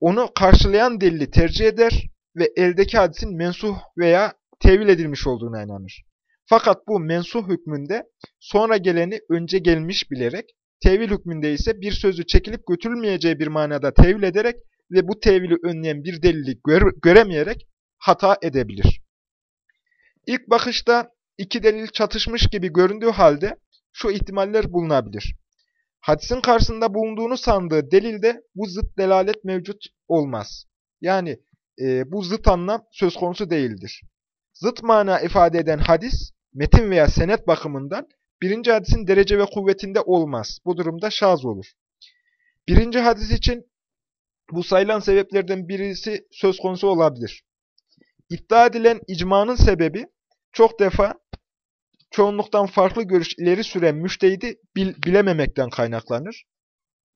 onu karşılayan delili tercih eder ve eldeki hadisin mensuh veya tevil edilmiş olduğuna inanır. Fakat bu mensuh hükmünde sonra geleni önce gelmiş bilerek, tevil hükmünde ise bir sözü çekilip götürülmeyeceği bir manada tevil ederek ve bu tevili önleyen bir delili göre göremeyerek hata edebilir. İlk bakışta iki delil çatışmış gibi göründüğü halde şu ihtimaller bulunabilir. Hadisin karşısında bulunduğunu sandığı delilde bu zıt delalet mevcut olmaz. Yani e, bu zıt anlam söz konusu değildir. Zıt mana ifade eden hadis, metin veya senet bakımından birinci hadisin derece ve kuvvetinde olmaz. Bu durumda şaz olur. Birinci hadis için bu sayılan sebeplerden birisi söz konusu olabilir. İddia edilen icmanın sebebi çok defa çoğunluktan farklı görüş ileri süren müştehidi bil, bilememekten kaynaklanır.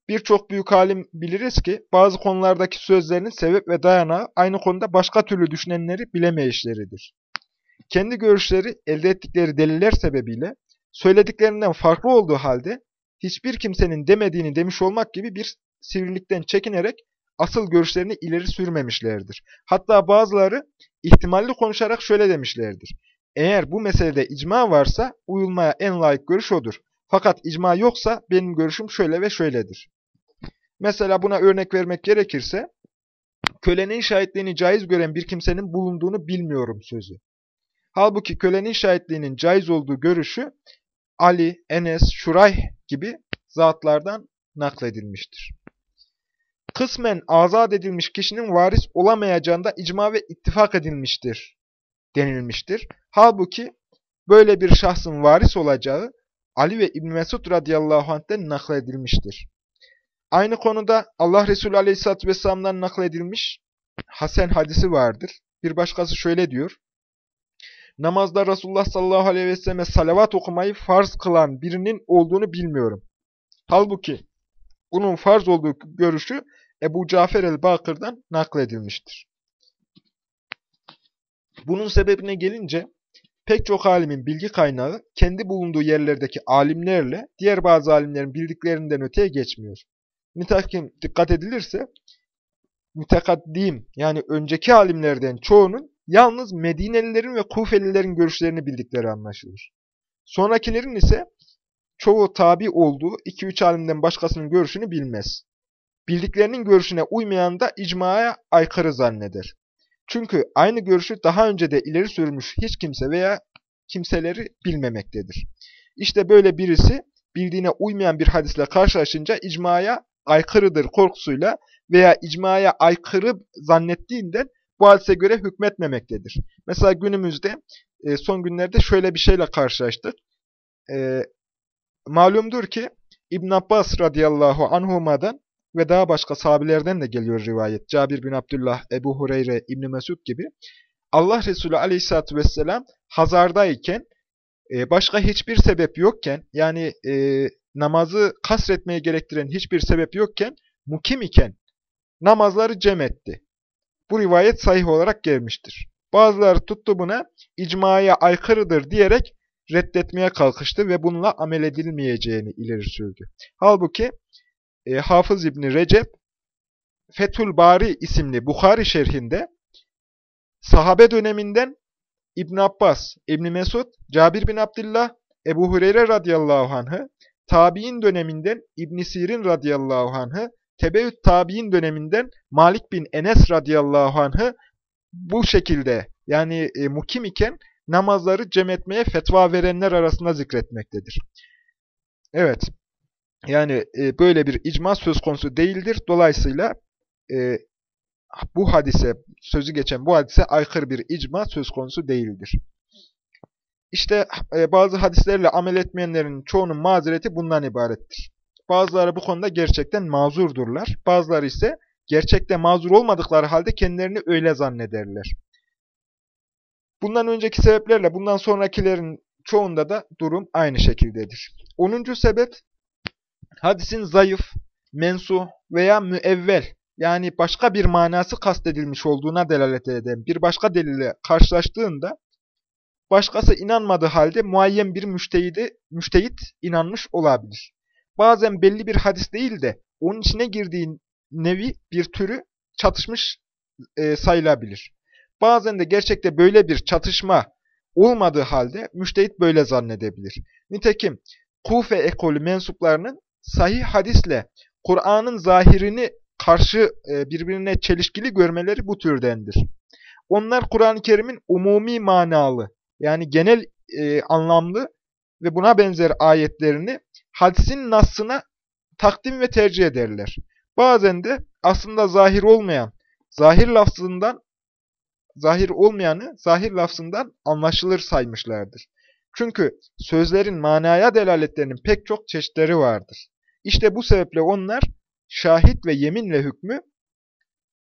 Birçok büyük alim biliriz ki bazı konulardaki sözlerinin sebep ve dayanağı aynı konuda başka türlü düşünenleri bilemeyişleridir. Kendi görüşleri elde ettikleri deliller sebebiyle söylediklerinden farklı olduğu halde hiçbir kimsenin demediğini demiş olmak gibi bir sivrilikten çekinerek asıl görüşlerini ileri sürmemişlerdir. Hatta bazıları ihtimalli konuşarak şöyle demişlerdir. Eğer bu meselede icma varsa uyulmaya en layık görüş odur. Fakat icma yoksa benim görüşüm şöyle ve şöyledir. Mesela buna örnek vermek gerekirse, kölenin şahitliğini caiz gören bir kimsenin bulunduğunu bilmiyorum sözü. Halbuki kölenin şahitliğinin caiz olduğu görüşü Ali, Enes, Şurayh gibi zatlardan nakledilmiştir. Kısmen azat edilmiş kişinin varis olamayacağında icma ve ittifak edilmiştir denilmiştir. Halbuki böyle bir şahsın varis olacağı Ali ve İbn Mesud radıyallahu anh'ten nakledilmiştir. Aynı konuda Allah Resulü aleyhissalatü vesselam'dan nakledilmiş Hasan hadisi vardır. Bir başkası şöyle diyor. Namazda Resulullah sallallahu aleyhi ve selleme salavat okumayı farz kılan birinin olduğunu bilmiyorum. Halbuki bunun farz olduğu görüşü Ebu Cafer el-Bakır'dan nakledilmiştir. Bunun sebebine gelince pek çok alimin bilgi kaynağı kendi bulunduğu yerlerdeki alimlerle diğer bazı alimlerin bildiklerinden öteye geçmiyor. Nitekim dikkat edilirse mütekaddim yani önceki alimlerden çoğunun yalnız Medinelilerin ve Kufelilerin görüşlerini bildikleri anlaşılır. Sonrakilerin ise çoğu tabi olduğu 2-3 alimden başkasının görüşünü bilmez. Bildiklerinin görüşüne uymayan da icmaya aykırı zanneder. Çünkü aynı görüşü daha önce de ileri sürmüş hiç kimse veya kimseleri bilmemektedir. İşte böyle birisi bildiğine uymayan bir hadisle karşılaşınca icmaya aykırıdır korkusuyla veya icmaya aykırı zannettiğinden bu hadise göre hükmetmemektedir. Mesela günümüzde e, son günlerde şöyle bir şeyle karşılaştık. E, malumdur ki İbn Abbas radıyallahu anhuma'dan ve daha başka sahabilerden de geliyor rivayet. Cabir bin Abdullah, Ebu Hureyre, İbn Mesud gibi. Allah Resulü aleyhissalatü vesselam hazardayken, e, başka hiçbir sebep yokken, yani e, namazı kasretmeye gerektiren hiçbir sebep yokken, mukim iken namazları cem etti. Bu rivayet sahih olarak gelmiştir. Bazıları tuttu buna icmaya aykırıdır diyerek reddetmeye kalkıştı ve bununla amel edilmeyeceğini ileri sürdü. Halbuki e, Hafız İbni Recep Fethül Bari isimli Bukhari şerhinde sahabe döneminden İbn Abbas, İbn Mesud, Cabir bin Abdullah, Ebu Hureyre radıyallahu anh'ı, tabi'in döneminden İbn Sirin radıyallahu anh'ı, tebeüt tabi'in döneminden Malik bin Enes radıyallahu anh'ı bu şekilde yani e, mukim iken namazları cem etmeye fetva verenler arasında zikretmektedir. Evet. Yani e, böyle bir icma söz konusu değildir. Dolayısıyla e, bu hadise, sözü geçen bu hadise aykırı bir icma söz konusu değildir. İşte e, bazı hadislerle amel etmeyenlerin çoğunun mazereti bundan ibarettir. Bazıları bu konuda gerçekten mazurdurlar. Bazıları ise gerçekte mazur olmadıkları halde kendilerini öyle zannederler. Bundan önceki sebeplerle bundan sonrakilerin çoğunda da durum aynı şekildedir. Onuncu sebep hadisin zayıf, mensuh veya müevvel yani başka bir manası kastedilmiş olduğuna delalet eden bir başka delille karşılaştığında başkası inanmadığı halde muayyen bir müştehidi, müştehit inanmış olabilir. Bazen belli bir hadis değil de onun içine girdiği nevi bir türü çatışmış e, sayılabilir. Bazen de gerçekte böyle bir çatışma olmadığı halde müştehit böyle zannedebilir. Nitekim Kufe ekolü mensuplarının sahih hadisle Kur'an'ın zahirini karşı e, birbirine çelişkili görmeleri bu türdendir. Onlar Kur'an-ı Kerim'in umumi manalı yani genel e, anlamlı ve buna benzer ayetlerini hadisin nasına takdim ve tercih ederler. Bazen de aslında zahir olmayan, zahir lafzından zahir olmayanı zahir lafzından anlaşılır saymışlardır. Çünkü sözlerin manaya delaletlerinin pek çok çeşitleri vardır. İşte bu sebeple onlar şahit ve yeminle hükmü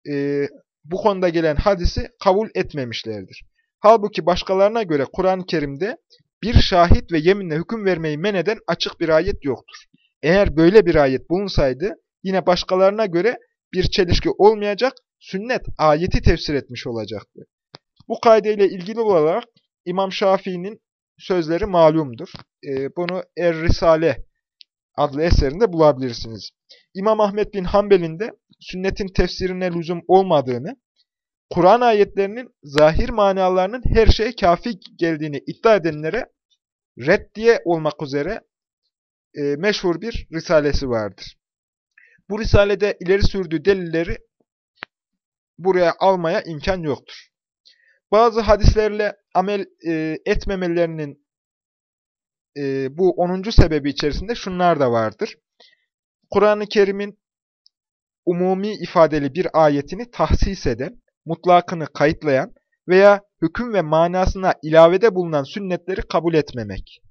e, bu konuda gelen hadisi kabul etmemişlerdir. Halbuki başkalarına göre Kur'an-ı Kerim'de bir şahit ve yeminle hüküm vermeyi men eden açık bir ayet yoktur. Eğer böyle bir ayet bulunsaydı yine başkalarına göre bir çelişki olmayacak, sünnet ayeti tefsir etmiş olacaktır. Bu kaideyle ilgili olarak İmam Şafii'nin sözleri malumdur. E, bunu Er-Risale adlı eserinde bulabilirsiniz. İmam Ahmet bin Hanbel'in de sünnetin tefsirine lüzum olmadığını, Kur'an ayetlerinin zahir manalarının her şeye kafi geldiğini iddia edenlere reddiye olmak üzere e, meşhur bir risalesi vardır. Bu risalede ileri sürdüğü delilleri buraya almaya imkan yoktur. Bazı hadislerle amel e, etmemelerinin e, bu 10. sebebi içerisinde şunlar da vardır. Kur'an-ı Kerim'in umumi ifadeli bir ayetini tahsis eden, mutlakını kayıtlayan veya hüküm ve manasına ilavede bulunan sünnetleri kabul etmemek.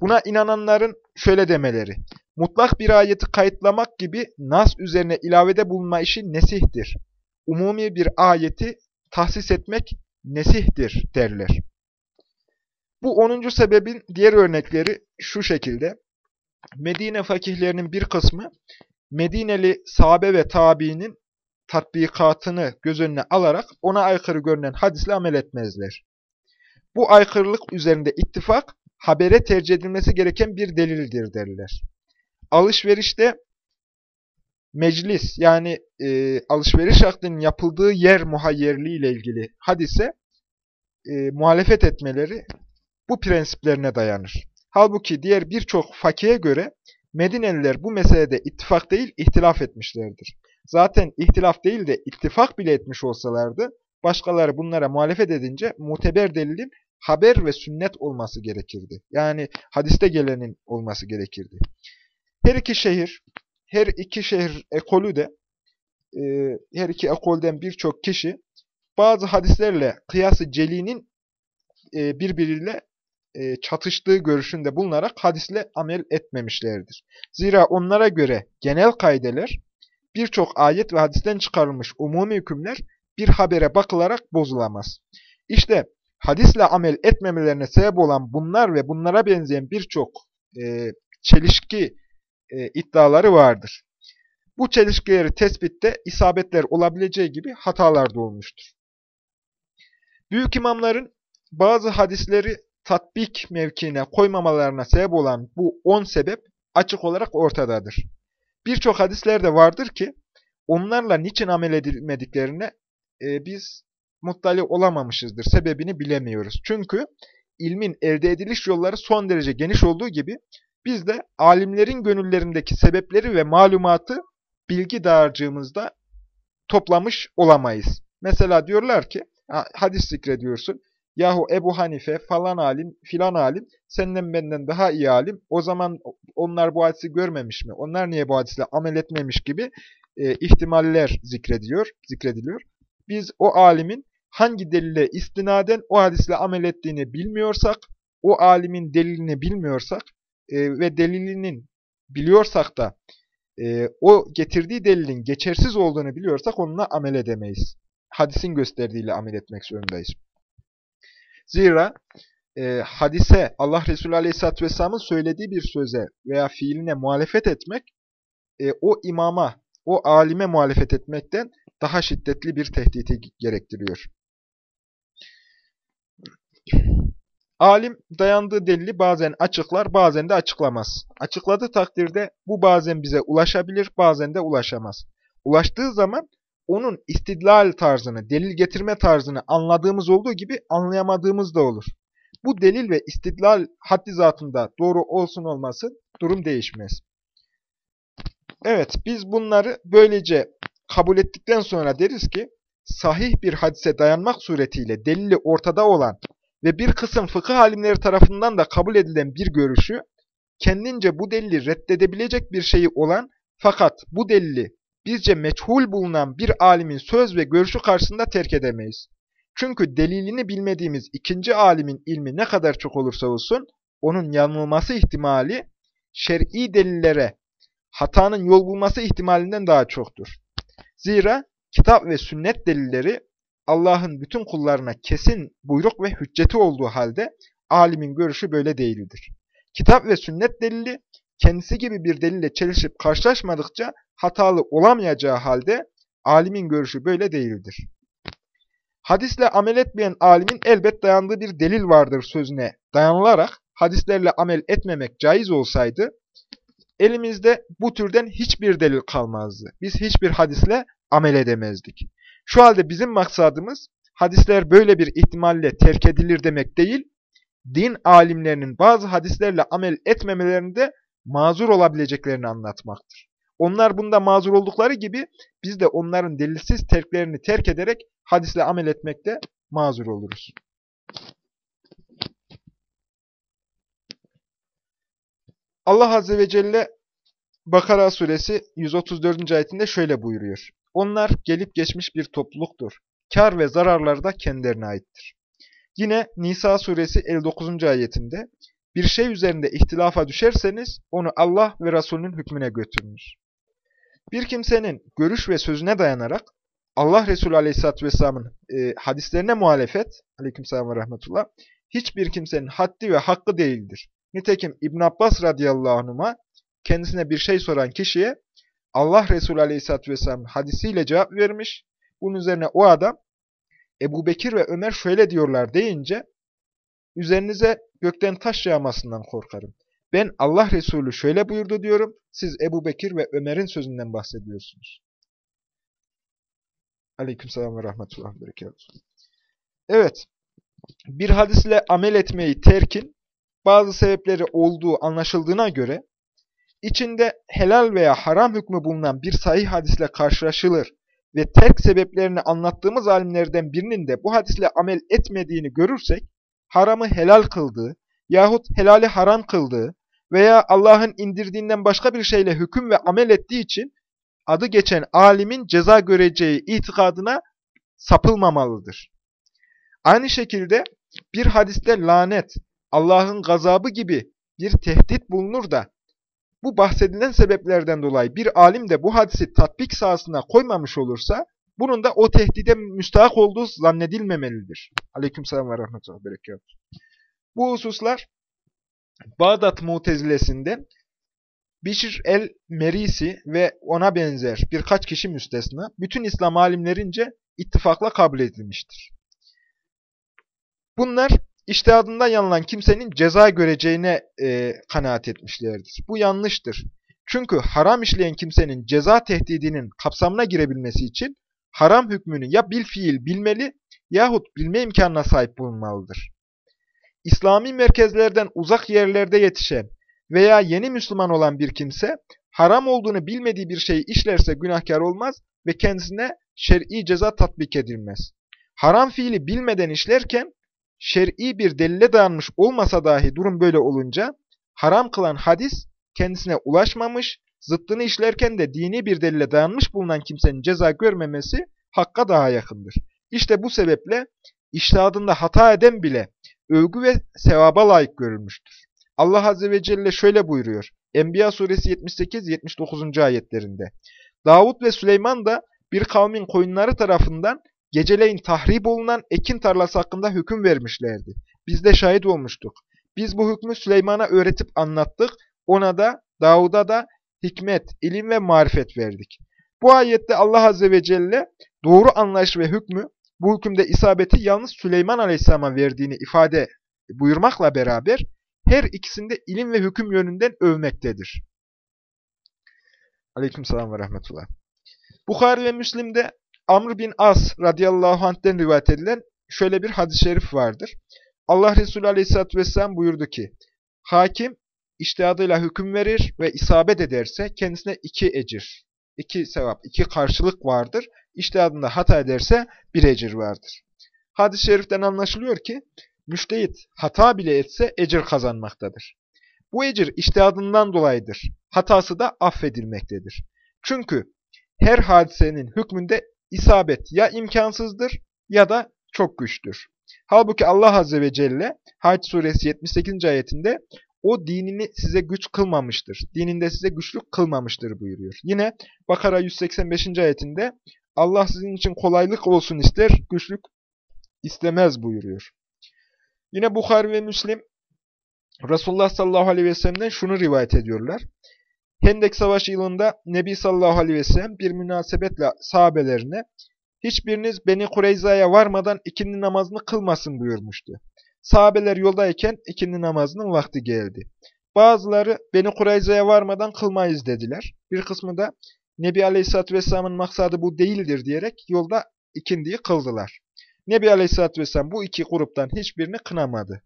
Buna inananların şöyle demeleri, mutlak bir ayeti kayıtlamak gibi nas üzerine ilavede bulunma işi nesihtir. Umumi bir ayeti tahsis etmek nesihtir derler. Bu 10. sebebin diğer örnekleri şu şekilde. Medine fakihlerinin bir kısmı Medineli sahabe ve tabiinin tatbikatını göz önüne alarak ona aykırı görünen hadisle amel etmezler. Bu aykırılık üzerinde ittifak, habere tercih edilmesi gereken bir delildir derler. Alışverişte meclis yani e, alışveriş akdinin yapıldığı yer muhayyerliği ile ilgili hadise e, muhalefet etmeleri bu prensiplerine dayanır. Halbuki diğer birçok fakihe göre Medineliler bu meselede ittifak değil, ihtilaf etmişlerdir. Zaten ihtilaf değil de ittifak bile etmiş olsalardı, başkaları bunlara muhalefet edince muteber delilin haber ve sünnet olması gerekirdi. Yani hadiste gelenin olması gerekirdi. Her iki şehir, her iki şehir ekolü de, e, her iki ekolden birçok kişi bazı hadislerle kıyası celinin e, birbiriyle e, çatıştığı görüşünde bulunarak hadisle amel etmemişlerdir. Zira onlara göre genel kaideler, birçok ayet ve hadisten çıkarılmış umumi hükümler bir habere bakılarak bozulamaz. İşte hadisle amel etmemelerine sebep olan bunlar ve bunlara benzeyen birçok e, çelişki e, iddiaları vardır. Bu çelişkileri tespitte isabetler olabileceği gibi hatalar da olmuştur. Büyük imamların bazı hadisleri tatbik mevkiine koymamalarına sebep olan bu on sebep açık olarak ortadadır. Birçok hadislerde vardır ki onlarla niçin amel edilmediklerine e, biz muttali olamamışızdır. Sebebini bilemiyoruz. Çünkü ilmin elde ediliş yolları son derece geniş olduğu gibi biz de alimlerin gönüllerindeki sebepleri ve malumatı bilgi dağarcığımızda toplamış olamayız. Mesela diyorlar ki, hadis zikrediyorsun, yahu Ebu Hanife falan alim, filan alim, senden benden daha iyi alim, o zaman onlar bu hadisi görmemiş mi? Onlar niye bu hadisle amel etmemiş gibi e, ihtimaller zikrediyor, zikrediliyor. Biz o alimin hangi delile istinaden o hadisle amel ettiğini bilmiyorsak, o alimin delilini bilmiyorsak e, ve delilinin biliyorsak da e, o getirdiği delilin geçersiz olduğunu biliyorsak onunla amel edemeyiz. Hadisin gösterdiğiyle amel etmek zorundayız. Zira e, hadise Allah Resulü Aleyhisselatü Vesselam'ın söylediği bir söze veya fiiline muhalefet etmek e, o imama, o alime muhalefet etmekten daha şiddetli bir tehditi gerektiriyor. Alim dayandığı delili bazen açıklar, bazen de açıklamaz. Açıkladığı takdirde bu bazen bize ulaşabilir, bazen de ulaşamaz. Ulaştığı zaman onun istidlal tarzını, delil getirme tarzını anladığımız olduğu gibi anlayamadığımız da olur. Bu delil ve istidlal haddi zatında doğru olsun olmasın durum değişmez. Evet, biz bunları böylece kabul ettikten sonra deriz ki, sahih bir hadise dayanmak suretiyle delili ortada olan ve bir kısım fıkıh alimleri tarafından da kabul edilen bir görüşü, kendince bu delili reddedebilecek bir şeyi olan fakat bu delili bizce meçhul bulunan bir alimin söz ve görüşü karşısında terk edemeyiz. Çünkü delilini bilmediğimiz ikinci alimin ilmi ne kadar çok olursa olsun, onun yanılması ihtimali şer'i delillere hatanın yol bulması ihtimalinden daha çoktur. Zira kitap ve sünnet delilleri Allah'ın bütün kullarına kesin buyruk ve hücceti olduğu halde alimin görüşü böyle değildir. Kitap ve sünnet delili kendisi gibi bir delille çelişip karşılaşmadıkça hatalı olamayacağı halde alimin görüşü böyle değildir. Hadisle amel etmeyen alimin elbet dayandığı bir delil vardır sözüne dayanılarak hadislerle amel etmemek caiz olsaydı, elimizde bu türden hiçbir delil kalmazdı. Biz hiçbir hadisle amel edemezdik. Şu halde bizim maksadımız hadisler böyle bir ihtimalle terk edilir demek değil, din alimlerinin bazı hadislerle amel etmemelerinde mazur olabileceklerini anlatmaktır. Onlar bunda mazur oldukları gibi biz de onların delilsiz terklerini terk ederek hadisle amel etmekte mazur oluruz. Allah Azze ve Celle Bakara suresi 134. ayetinde şöyle buyuruyor. Onlar gelip geçmiş bir topluluktur. Kar ve zararları da kendilerine aittir. Yine Nisa suresi 59. ayetinde bir şey üzerinde ihtilafa düşerseniz onu Allah ve Resulünün hükmüne götürünüz. Bir kimsenin görüş ve sözüne dayanarak Allah Resulü Aleyhisselatü Vesselam'ın e, hadislerine muhalefet, aleykümselam ve rahmetullah, hiçbir kimsenin haddi ve hakkı değildir. Nitekim İbn Abbas radıyallahu anhuma kendisine bir şey soran kişiye Allah Resulü Aleyhisselatü Vesselam hadisiyle cevap vermiş. Bunun üzerine o adam Ebu Bekir ve Ömer şöyle diyorlar deyince üzerinize gökten taş yağmasından korkarım. Ben Allah Resulü şöyle buyurdu diyorum. Siz Ebu Bekir ve Ömer'in sözünden bahsediyorsunuz. Aleykümselam ve rahmetullah berekatuhu. Evet, bir hadisle amel etmeyi terkin bazı sebepleri olduğu anlaşıldığına göre içinde helal veya haram hükmü bulunan bir sahih hadisle karşılaşılır ve terk sebeplerini anlattığımız alimlerden birinin de bu hadisle amel etmediğini görürsek, haramı helal kıldığı yahut helali haram kıldığı veya Allah'ın indirdiğinden başka bir şeyle hüküm ve amel ettiği için adı geçen alimin ceza göreceği itikadına sapılmamalıdır. Aynı şekilde bir hadiste lanet, Allah'ın gazabı gibi bir tehdit bulunur da bu bahsedilen sebeplerden dolayı bir alim de bu hadisi tatbik sahasına koymamış olursa bunun da o tehdide müstahak olduğu zannedilmemelidir. Aleykümselam ve rahmetullah berekat. Bu hususlar Bağdat Mutezilesi'nde Bişir el-Merisi ve ona benzer birkaç kişi müstesna bütün İslam alimlerince ittifakla kabul edilmiştir. Bunlar iştihadında yanılan kimsenin ceza göreceğine e, kanaat etmişlerdir. Bu yanlıştır. Çünkü haram işleyen kimsenin ceza tehdidinin kapsamına girebilmesi için haram hükmünü ya bil fiil bilmeli yahut bilme imkanına sahip bulunmalıdır. İslami merkezlerden uzak yerlerde yetişen veya yeni Müslüman olan bir kimse haram olduğunu bilmediği bir şeyi işlerse günahkar olmaz ve kendisine şer'i ceza tatbik edilmez. Haram fiili bilmeden işlerken şer'i bir delile dayanmış olmasa dahi durum böyle olunca haram kılan hadis kendisine ulaşmamış, zıttını işlerken de dini bir delile dayanmış bulunan kimsenin ceza görmemesi hakka daha yakındır. İşte bu sebeple iştihadında hata eden bile övgü ve sevaba layık görülmüştür. Allah Azze ve Celle şöyle buyuruyor. Enbiya suresi 78-79. ayetlerinde. Davud ve Süleyman da bir kavmin koyunları tarafından geceleyin tahrip olunan ekin tarlası hakkında hüküm vermişlerdi. Biz de şahit olmuştuk. Biz bu hükmü Süleyman'a öğretip anlattık. Ona da, Davud'a da hikmet, ilim ve marifet verdik. Bu ayette Allah Azze ve Celle doğru anlayış ve hükmü bu hükümde isabeti yalnız Süleyman Aleyhisselam'a verdiğini ifade buyurmakla beraber her ikisinde ilim ve hüküm yönünden övmektedir. Aleykümselam ve rahmetullah. Bukhari ve Müslim'de Amr bin As radıyallahu anh'den rivayet edilen şöyle bir hadis-i şerif vardır. Allah Resulü aleyhissalatü vesselam buyurdu ki, Hakim iştihadıyla hüküm verir ve isabet ederse kendisine iki ecir, iki sevap, iki karşılık vardır. İştihadında hata ederse bir ecir vardır. Hadis-i şeriften anlaşılıyor ki, müştehit hata bile etse ecir kazanmaktadır. Bu ecir iştihadından dolayıdır. Hatası da affedilmektedir. Çünkü her hadisenin hükmünde isabet ya imkansızdır ya da çok güçtür. Halbuki Allah Azze ve Celle Hac suresi 78. ayetinde o dinini size güç kılmamıştır. Dininde size güçlük kılmamıştır buyuruyor. Yine Bakara 185. ayetinde Allah sizin için kolaylık olsun ister, güçlük istemez buyuruyor. Yine Bukhari ve Müslim Resulullah sallallahu aleyhi ve sellem'den şunu rivayet ediyorlar. Hendek Savaşı yılında Nebi sallallahu aleyhi ve sellem bir münasebetle sahabelerine hiçbiriniz Beni Kureyza'ya varmadan ikindi namazını kılmasın buyurmuştu. Sahabeler yoldayken ikindi namazının vakti geldi. Bazıları Beni Kureyza'ya varmadan kılmayız dediler. Bir kısmı da Nebi Aleyhisselatü Vesselam'ın maksadı bu değildir diyerek yolda ikindiyi kıldılar. Nebi Aleyhisselatü Vesselam bu iki gruptan hiçbirini kınamadı.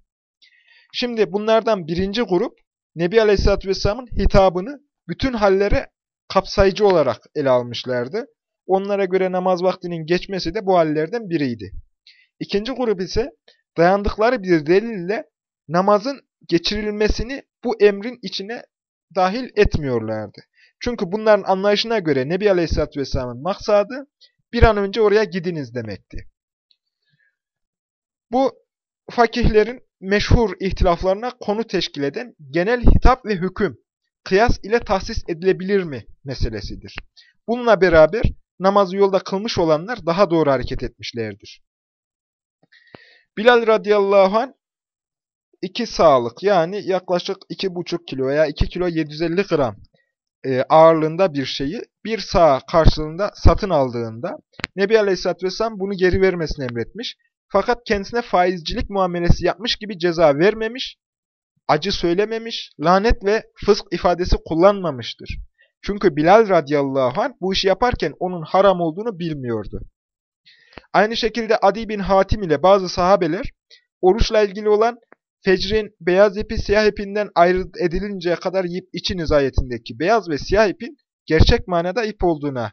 Şimdi bunlardan birinci grup Nebi Aleyhisselatü Vesselam'ın hitabını bütün hallere kapsayıcı olarak ele almışlardı. Onlara göre namaz vaktinin geçmesi de bu hallerden biriydi. İkinci grup ise dayandıkları bir delille namazın geçirilmesini bu emrin içine dahil etmiyorlardı. Çünkü bunların anlayışına göre Nebi Aleyhisselatü Vesselam'ın maksadı bir an önce oraya gidiniz demekti. Bu fakihlerin meşhur ihtilaflarına konu teşkil eden genel hitap ve hüküm, kıyas ile tahsis edilebilir mi meselesidir. Bununla beraber namazı yolda kılmış olanlar daha doğru hareket etmişlerdir. Bilal radıyallahu an iki sağlık yani yaklaşık iki buçuk kilo veya iki kilo 750 gram e, ağırlığında bir şeyi bir sağ karşılığında satın aldığında Nebi Aleyhisselatü Vesselam bunu geri vermesini emretmiş. Fakat kendisine faizcilik muamelesi yapmış gibi ceza vermemiş, acı söylememiş, lanet ve fısk ifadesi kullanmamıştır. Çünkü Bilal radıyallahu anh bu işi yaparken onun haram olduğunu bilmiyordu. Aynı şekilde Adi bin Hatim ile bazı sahabeler oruçla ilgili olan fecrin beyaz ipi siyah ipinden ayrı edilinceye kadar yiyip içiniz ayetindeki beyaz ve siyah ipin gerçek manada ip olduğuna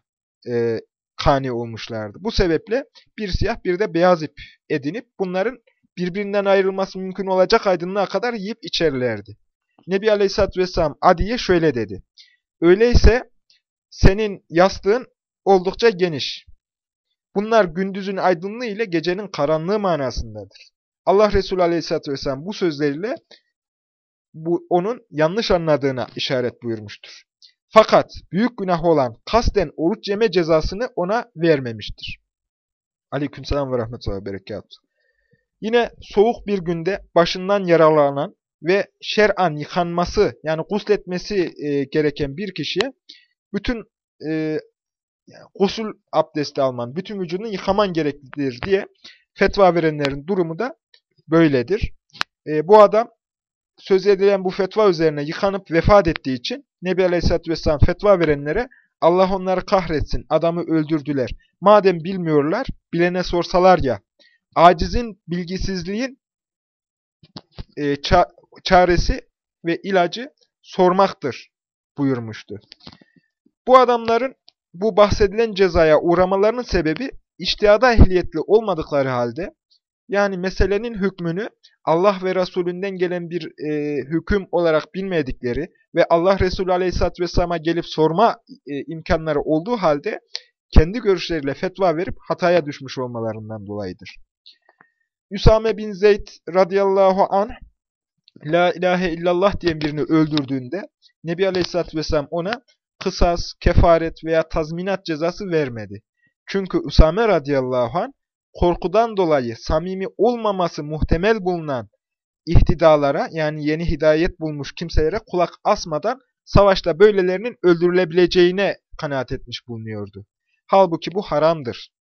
e, kani olmuşlardı. Bu sebeple bir siyah bir de beyaz ip edinip bunların birbirinden ayrılması mümkün olacak aydınlığa kadar yiyip içerlerdi. Nebi Aleyhisselatü Vesselam Adi'ye şöyle dedi. Öyleyse senin yastığın oldukça geniş. Bunlar gündüzün aydınlığı ile gecenin karanlığı manasındadır. Allah Resulü Aleyhisselatü Vesselam bu sözleriyle bu, onun yanlış anladığına işaret buyurmuştur. Fakat büyük günah olan kasten oruç yeme cezasını ona vermemiştir. Aleykümselam ve rahmetullahi ve berekatuhu. Yine soğuk bir günde başından yaralanan ve şer'an yıkanması yani gusletmesi e, gereken bir kişiye bütün e, gusül abdesti alman, bütün vücudunu yıkaman gereklidir diye fetva verenlerin durumu da böyledir. E, bu adam söz edilen bu fetva üzerine yıkanıp vefat ettiği için Nebi Aleyhisselatü Vesselam fetva verenlere Allah onları kahretsin, adamı öldürdüler. Madem bilmiyorlar, bilene sorsalar ya, acizin, bilgisizliğin e, ça çaresi ve ilacı sormaktır buyurmuştu. Bu adamların bu bahsedilen cezaya uğramalarının sebebi iştihada ehliyetli olmadıkları halde yani meselenin hükmünü Allah ve Resulünden gelen bir e, hüküm olarak bilmedikleri ve Allah Resulü Aleyhisselatü Vesselam'a gelip sorma e, imkanları olduğu halde kendi görüşleriyle fetva verip hataya düşmüş olmalarından dolayıdır. Üsame bin Zeyd radıyallahu anh La ilahe illallah diyen birini öldürdüğünde Nebi Aleyhisselatü Vesselam ona kısas, kefaret veya tazminat cezası vermedi. Çünkü Üsame radıyallahu anh korkudan dolayı samimi olmaması muhtemel bulunan ihtidalara yani yeni hidayet bulmuş kimselere kulak asmadan savaşta böylelerinin öldürülebileceğine kanaat etmiş bulunuyordu. Halbuki bu haramdır.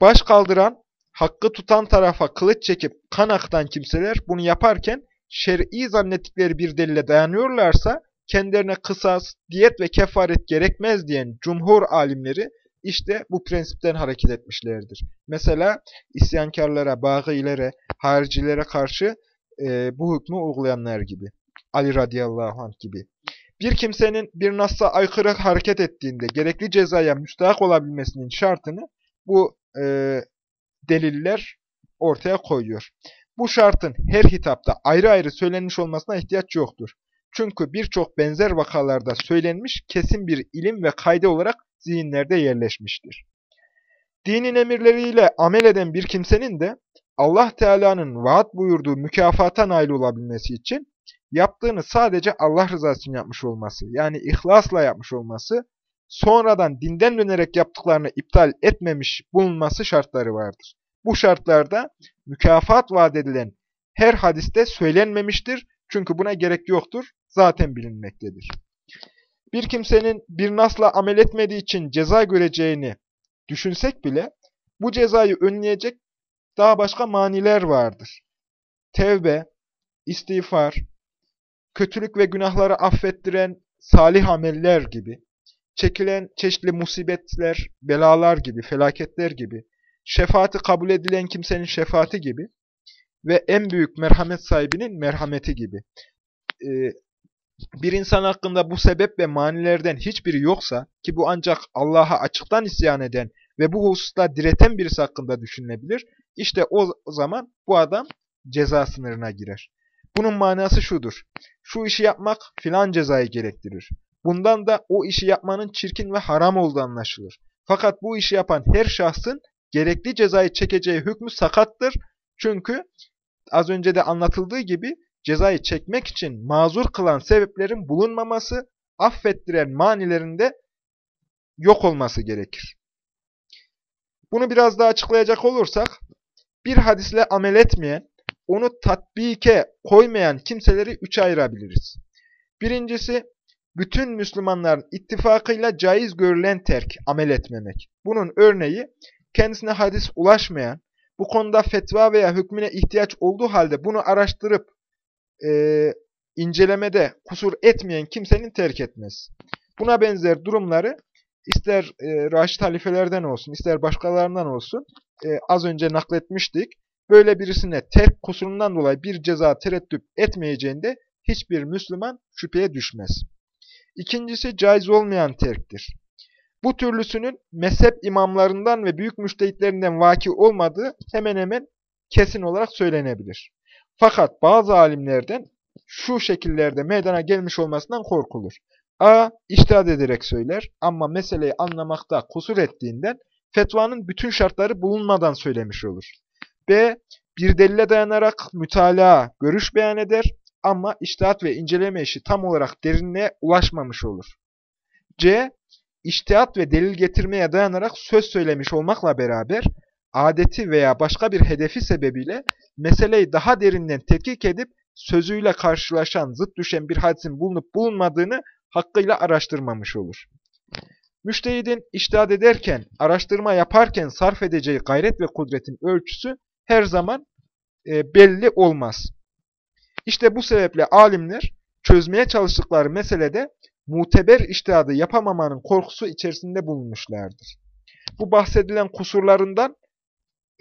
Baş kaldıran, hakkı tutan tarafa kılıç çekip kan akıtan kimseler bunu yaparken şer'i zannettikleri bir delile dayanıyorlarsa kendilerine kısas, diyet ve kefaret gerekmez diyen cumhur alimleri işte bu prensipten hareket etmişlerdir. Mesela isyankarlara, bağilere, haricilere karşı e, bu hükmü uygulayanlar gibi. Ali radıyallahu anh gibi. Bir kimsenin bir nasla aykırı hareket ettiğinde gerekli cezaya müstahak olabilmesinin şartını bu e, deliller ortaya koyuyor. Bu şartın her hitapta ayrı ayrı söylenmiş olmasına ihtiyaç yoktur. Çünkü birçok benzer vakalarda söylenmiş kesin bir ilim ve kayde olarak zihinlerde yerleşmiştir. Dinin emirleriyle amel eden bir kimsenin de Allah Teala'nın vaat buyurduğu mükafata nail olabilmesi için yaptığını sadece Allah rızası için yapmış olması, yani ihlasla yapmış olması, sonradan dinden dönerek yaptıklarını iptal etmemiş bulunması şartları vardır. Bu şartlarda mükafat vaat edilen her hadiste söylenmemiştir. Çünkü buna gerek yoktur. Zaten bilinmektedir. Bir kimsenin bir nasla amel etmediği için ceza göreceğini düşünsek bile bu cezayı önleyecek daha başka maniler vardır. Tevbe, istiğfar, kötülük ve günahları affettiren salih ameller gibi, çekilen çeşitli musibetler, belalar gibi, felaketler gibi, şefaati kabul edilen kimsenin şefaati gibi ve en büyük merhamet sahibinin merhameti gibi. Ee, bir insan hakkında bu sebep ve manilerden hiçbiri yoksa ki bu ancak Allah'a açıktan isyan eden ve bu hususta direten birisi hakkında düşünülebilir. İşte o zaman bu adam ceza sınırına girer. Bunun manası şudur. Şu işi yapmak filan cezayı gerektirir. Bundan da o işi yapmanın çirkin ve haram olduğu anlaşılır. Fakat bu işi yapan her şahsın gerekli cezayı çekeceği hükmü sakattır. Çünkü az önce de anlatıldığı gibi cezayı çekmek için mazur kılan sebeplerin bulunmaması, affettiren manilerinde yok olması gerekir. Bunu biraz daha açıklayacak olursak, bir hadisle amel etmeyen, onu tatbike koymayan kimseleri üçe ayırabiliriz. Birincisi, bütün Müslümanların ittifakıyla caiz görülen terk, amel etmemek. Bunun örneği, kendisine hadis ulaşmayan, bu konuda fetva veya hükmüne ihtiyaç olduğu halde bunu araştırıp e, incelemede kusur etmeyen kimsenin terk etmesi. Buna benzer durumları ister e, Raşid halifelerden olsun, ister başkalarından olsun e, az önce nakletmiştik. Böyle birisine terk kusurundan dolayı bir ceza tereddüt etmeyeceğinde hiçbir Müslüman şüpheye düşmez. İkincisi caiz olmayan terktir. Bu türlüsünün mezhep imamlarından ve büyük müştehitlerinden vaki olmadığı hemen hemen kesin olarak söylenebilir. Fakat bazı alimlerden şu şekillerde meydana gelmiş olmasından korkulur. A. İçtihat ederek söyler ama meseleyi anlamakta kusur ettiğinden fetvanın bütün şartları bulunmadan söylemiş olur. B. Bir delile dayanarak mütalaa, görüş beyan eder ama iştihat ve inceleme işi tam olarak derinliğe ulaşmamış olur. C. İçtihat ve delil getirmeye dayanarak söz söylemiş olmakla beraber adeti veya başka bir hedefi sebebiyle meseleyi daha derinden tetkik edip sözüyle karşılaşan, zıt düşen bir hadisin bulunup bulunmadığını hakkıyla araştırmamış olur. Müştehidin iştihad ederken, araştırma yaparken sarf edeceği gayret ve kudretin ölçüsü her zaman e, belli olmaz. İşte bu sebeple alimler çözmeye çalıştıkları meselede muteber iştihadı yapamamanın korkusu içerisinde bulunmuşlardır. Bu bahsedilen kusurlarından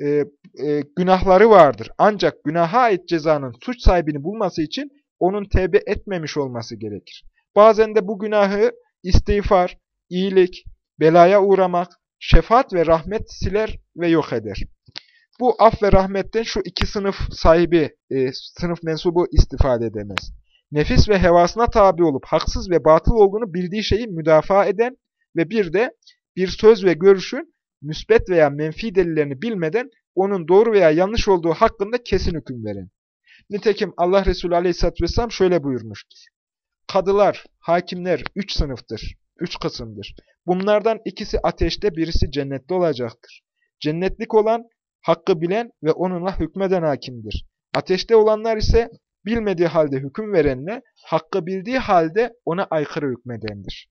e, e, günahları vardır. Ancak günaha ait cezanın suç sahibini bulması için onun tevbe etmemiş olması gerekir. Bazen de bu günahı istiğfar, iyilik, belaya uğramak, şefaat ve rahmet siler ve yok eder. Bu af ve rahmetten şu iki sınıf sahibi, e, sınıf mensubu istifade edemez. Nefis ve hevasına tabi olup haksız ve batıl olduğunu bildiği şeyi müdafaa eden ve bir de bir söz ve görüşün müsbet veya menfi delillerini bilmeden onun doğru veya yanlış olduğu hakkında kesin hüküm veren. Nitekim Allah Resulü Aleyhisselatü Vesselam şöyle buyurmuştur. Kadılar, hakimler üç sınıftır, üç kısımdır. Bunlardan ikisi ateşte, birisi cennette olacaktır. Cennetlik olan, hakkı bilen ve onunla hükmeden hakimdir. Ateşte olanlar ise bilmediği halde hüküm verenle, hakkı bildiği halde ona aykırı hükmedendir.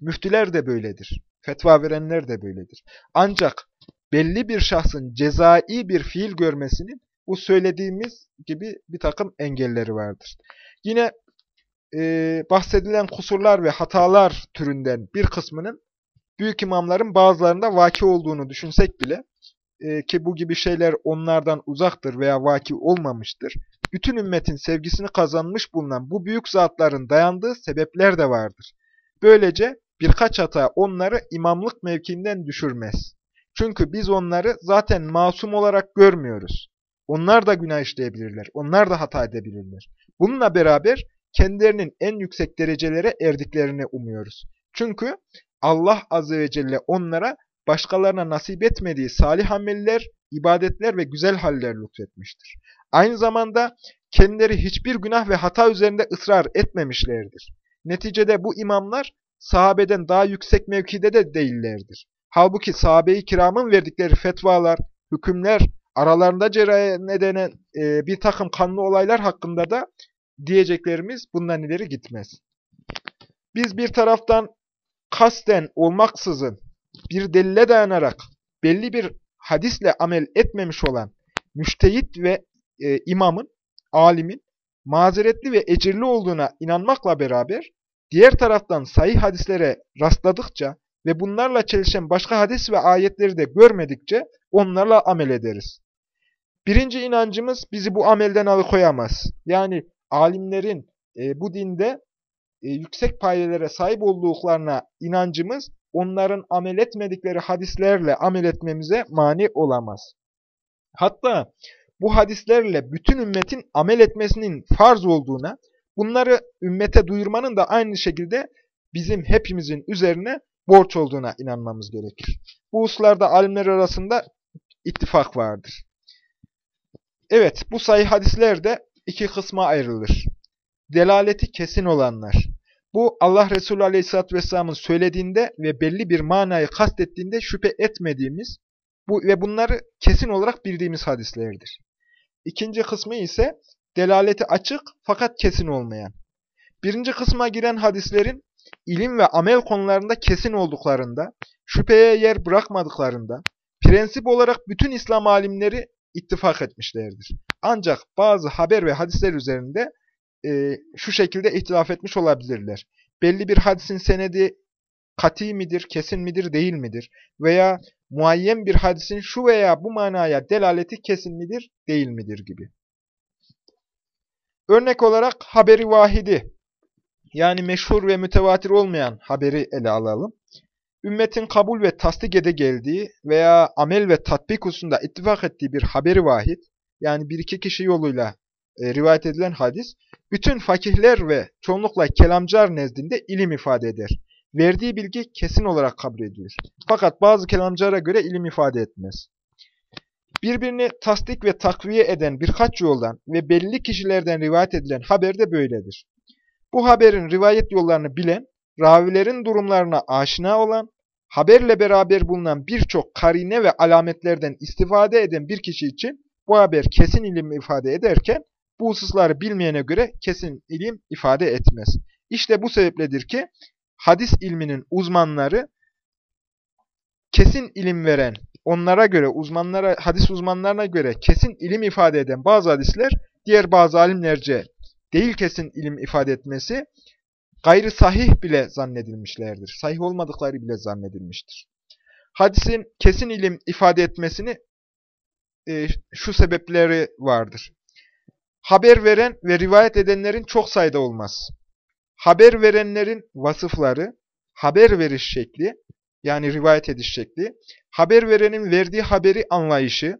Müftüler de böyledir. Fetva verenler de böyledir. Ancak belli bir şahsın cezai bir fiil görmesinin bu söylediğimiz gibi bir takım engelleri vardır. Yine e, bahsedilen kusurlar ve hatalar türünden bir kısmının büyük imamların bazılarında vaki olduğunu düşünsek bile e, ki bu gibi şeyler onlardan uzaktır veya vaki olmamıştır. Bütün ümmetin sevgisini kazanmış bulunan bu büyük zatların dayandığı sebepler de vardır. Böylece birkaç hata onları imamlık mevkiinden düşürmez. Çünkü biz onları zaten masum olarak görmüyoruz. Onlar da günah işleyebilirler, onlar da hata edebilirler. Bununla beraber kendilerinin en yüksek derecelere erdiklerini umuyoruz. Çünkü Allah Azze ve Celle onlara başkalarına nasip etmediği salih ameller, ibadetler ve güzel haller lütfetmiştir. Aynı zamanda kendileri hiçbir günah ve hata üzerinde ısrar etmemişlerdir. Neticede bu imamlar sahabeden daha yüksek mevkide de değillerdir. Halbuki sahabe-i kiramın verdikleri fetvalar, hükümler aralarında cereyan eden e, bir takım kanlı olaylar hakkında da diyeceklerimiz bundan ileri gitmez. Biz bir taraftan kasten olmaksızın bir delile dayanarak belli bir hadisle amel etmemiş olan müştehit ve e, imamın, alimin mazeretli ve ecirli olduğuna inanmakla beraber diğer taraftan sahih hadislere rastladıkça ve bunlarla çelişen başka hadis ve ayetleri de görmedikçe onlarla amel ederiz. Birinci inancımız bizi bu amelden alıkoyamaz. Yani alimlerin e, bu dinde e, yüksek payelere sahip olduklarına inancımız onların amel etmedikleri hadislerle amel etmemize mani olamaz. Hatta bu hadislerle bütün ümmetin amel etmesinin farz olduğuna, bunları ümmete duyurmanın da aynı şekilde bizim hepimizin üzerine borç olduğuna inanmamız gerekir. Bu hususlarda alimler arasında ittifak vardır. Evet, bu sayı hadisler de iki kısma ayrılır. Delaleti kesin olanlar. Bu Allah Resulü Aleyhisselatü Vesselam'ın söylediğinde ve belli bir manayı kastettiğinde şüphe etmediğimiz bu ve bunları kesin olarak bildiğimiz hadislerdir. İkinci kısmı ise delaleti açık fakat kesin olmayan. Birinci kısma giren hadislerin ilim ve amel konularında kesin olduklarında, şüpheye yer bırakmadıklarında, prensip olarak bütün İslam alimleri ittifak etmişlerdir. Ancak bazı haber ve hadisler üzerinde e, şu şekilde ihtilaf etmiş olabilirler. Belli bir hadisin senedi kati midir, kesin midir, değil midir? Veya muayyen bir hadisin şu veya bu manaya delaleti kesin midir, değil midir gibi. Örnek olarak haberi vahidi, yani meşhur ve mütevatir olmayan haberi ele alalım. Ümmetin kabul ve tasdik ede geldiği veya amel ve tatbik hususunda ittifak ettiği bir haberi vahid, yani bir iki kişi yoluyla e, rivayet edilen hadis, bütün fakihler ve çoğunlukla kelamcılar nezdinde ilim ifade eder. Verdiği bilgi kesin olarak kabul edilir. Fakat bazı kelamcılara göre ilim ifade etmez. Birbirini tasdik ve takviye eden birkaç yoldan ve belli kişilerden rivayet edilen haber de böyledir. Bu haberin rivayet yollarını bilen, ravilerin durumlarına aşina olan, haberle beraber bulunan birçok karine ve alametlerden istifade eden bir kişi için bu haber kesin ilim ifade ederken, bu hususları bilmeyene göre kesin ilim ifade etmez. İşte bu sebepledir ki hadis ilminin uzmanları kesin ilim veren, onlara göre uzmanlara hadis uzmanlarına göre kesin ilim ifade eden bazı hadisler diğer bazı alimlerce değil kesin ilim ifade etmesi gayri sahih bile zannedilmişlerdir. Sahih olmadıkları bile zannedilmiştir. Hadisin kesin ilim ifade etmesini e, şu sebepleri vardır. Haber veren ve rivayet edenlerin çok sayıda olmaz. Haber verenlerin vasıfları, haber veriş şekli, yani rivayet ediş şekli, haber verenin verdiği haberi anlayışı,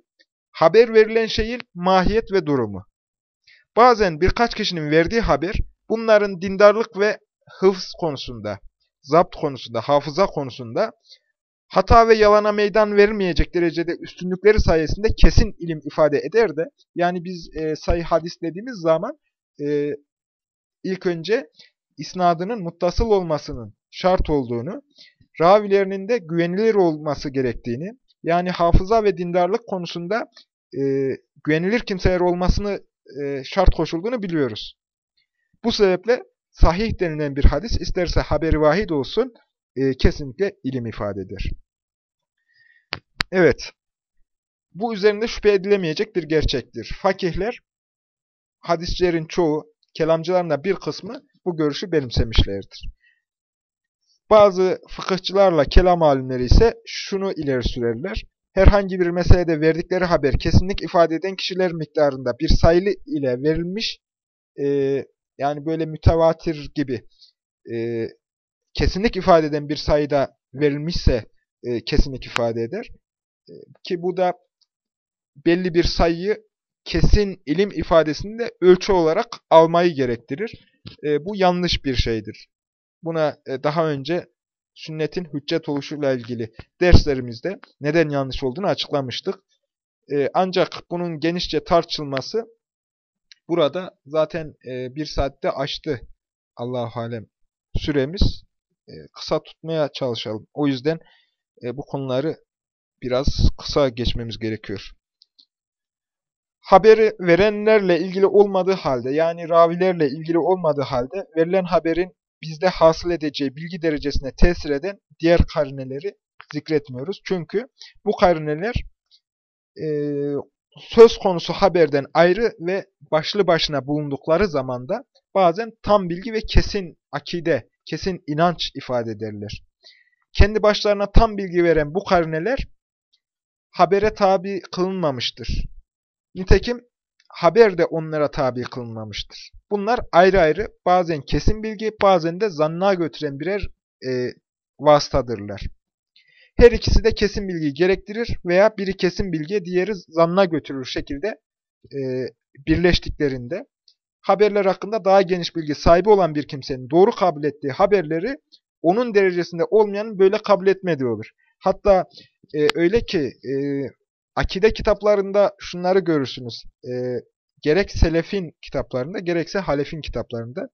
haber verilen şeyin mahiyet ve durumu. Bazen birkaç kişinin verdiği haber, bunların dindarlık ve hıfz konusunda, zapt konusunda, hafıza konusunda, hata ve yalana meydan verilmeyecek derecede üstünlükleri sayesinde kesin ilim ifade eder de, yani biz e, sayı hadis dediğimiz zaman, e, ilk önce isnadının muttasıl olmasının şart olduğunu, ravilerinin de güvenilir olması gerektiğini, yani hafıza ve dindarlık konusunda e, güvenilir kimseler olmasını e, şart koşulduğunu biliyoruz. Bu sebeple sahih denilen bir hadis isterse haberi vahid olsun e, kesinlikle ilim ifade eder. Evet, bu üzerinde şüphe edilemeyecek bir gerçektir. Fakihler, hadislerin çoğu, kelamcıların da bir kısmı bu görüşü benimsemişlerdir. Bazı fıkıhçılarla kelam alimleri ise şunu ileri sürerler. Herhangi bir meselede verdikleri haber kesinlik ifade eden kişiler miktarında bir sayılı ile verilmiş, e, yani böyle mütevatir gibi e, kesinlik ifade eden bir sayıda verilmişse e, kesinlik ifade eder. E, ki bu da belli bir sayıyı kesin ilim ifadesinde ölçü olarak almayı gerektirir. E, bu yanlış bir şeydir. Buna e, daha önce sünnetin hüccet oluşuyla ilgili derslerimizde neden yanlış olduğunu açıklamıştık. E, ancak bunun genişçe tartışılması burada zaten e, bir saatte açtı Allah alem süremiz. Kısa tutmaya çalışalım. O yüzden bu konuları biraz kısa geçmemiz gerekiyor. haberi verenlerle ilgili olmadığı halde yani ravilerle ilgili olmadığı halde verilen haberin bizde hasıl edeceği bilgi derecesine tesir eden diğer karineleri zikretmiyoruz. Çünkü bu karineler e, söz konusu haberden ayrı ve başlı başına bulundukları zamanda bazen tam bilgi ve kesin akide, kesin inanç ifade ederler. Kendi başlarına tam bilgi veren bu karineler habere tabi kılınmamıştır. Nitekim haber de onlara tabi kılınmamıştır. Bunlar ayrı ayrı bazen kesin bilgi bazen de zanna götüren birer e, vasıtadırlar. Her ikisi de kesin bilgi gerektirir veya biri kesin bilgiye diğeri zanna götürür şekilde e, birleştiklerinde haberler hakkında daha geniş bilgi sahibi olan bir kimsenin doğru kabul ettiği haberleri onun derecesinde olmayanın böyle kabul etmediği olur. Hatta e, öyle ki e, akide kitaplarında şunları görürsünüz. E, gerek selefin kitaplarında gerekse halefin kitaplarında.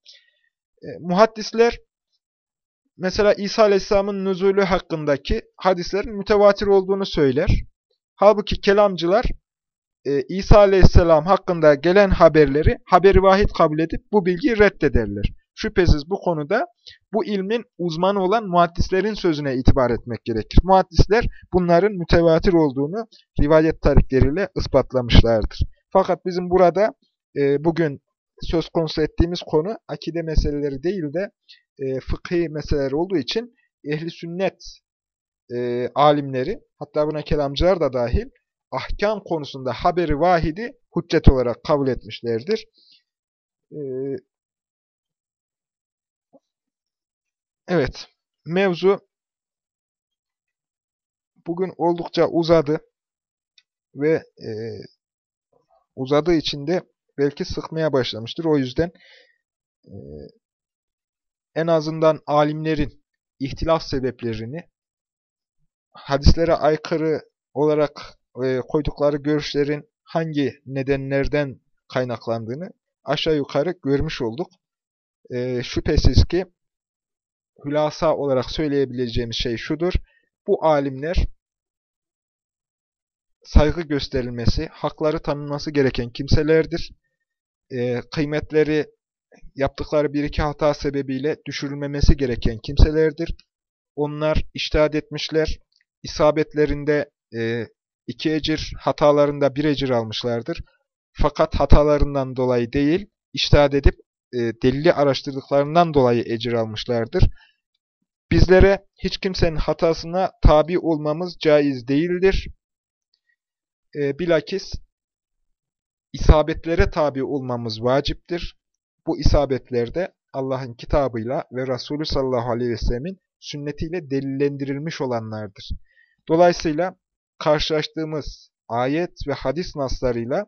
E, muhaddisler mesela İsa Aleyhisselam'ın nüzulü hakkındaki hadislerin mütevatir olduğunu söyler. Halbuki kelamcılar e, İsa Aleyhisselam hakkında gelen haberleri haberi vahid kabul edip bu bilgiyi reddederler. Şüphesiz bu konuda bu ilmin uzmanı olan muhaddislerin sözüne itibar etmek gerekir. Muhaddisler bunların mütevatir olduğunu rivayet tarihleriyle ispatlamışlardır. Fakat bizim burada e, bugün söz konusu ettiğimiz konu akide meseleleri değil de e, fıkhi meseleler olduğu için ehli sünnet e, alimleri, hatta buna kelamcılar da dahil, ahkam konusunda haberi vahidi hüccet olarak kabul etmişlerdir. E, evet, mevzu bugün oldukça uzadı ve e, uzadığı için de belki sıkmaya başlamıştır. O yüzden e, en azından alimlerin ihtilaf sebeplerini hadislere aykırı olarak e, koydukları görüşlerin hangi nedenlerden kaynaklandığını aşağı yukarı görmüş olduk. E, şüphesiz ki hülasa olarak söyleyebileceğimiz şey şudur. Bu alimler saygı gösterilmesi, hakları tanınması gereken kimselerdir. E, kıymetleri yaptıkları bir iki hata sebebiyle düşürülmemesi gereken kimselerdir. Onlar iştihad etmişler, isabetlerinde e, iki ecir, hatalarında bir ecir almışlardır. Fakat hatalarından dolayı değil, iştihad edip e, delili araştırdıklarından dolayı ecir almışlardır. Bizlere hiç kimsenin hatasına tabi olmamız caiz değildir. E, bilakis isabetlere tabi olmamız vaciptir. Bu isabetlerde Allah'ın kitabıyla ve Resulü sallallahu aleyhi ve sellemin sünnetiyle delillendirilmiş olanlardır. Dolayısıyla karşılaştığımız ayet ve hadis naslarıyla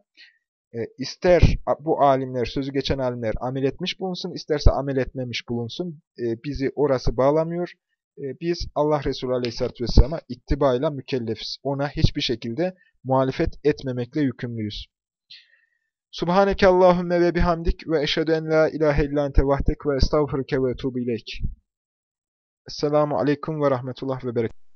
e, ister bu alimler, sözü geçen alimler amel etmiş bulunsun, isterse amel etmemiş bulunsun, e, bizi orası bağlamıyor. E, biz Allah Resulü Aleyhisselatü Vesselam'a ittibayla mükellefiz. Ona hiçbir şekilde muhalefet etmemekle yükümlüyüz. Subhaneke Allahümme ve bihamdik ve eşhedü en la ilahe illa ente vahdek ve estağfurke ve etubu ileyk. Esselamu aleyküm ve rahmetullah ve berekatuhu.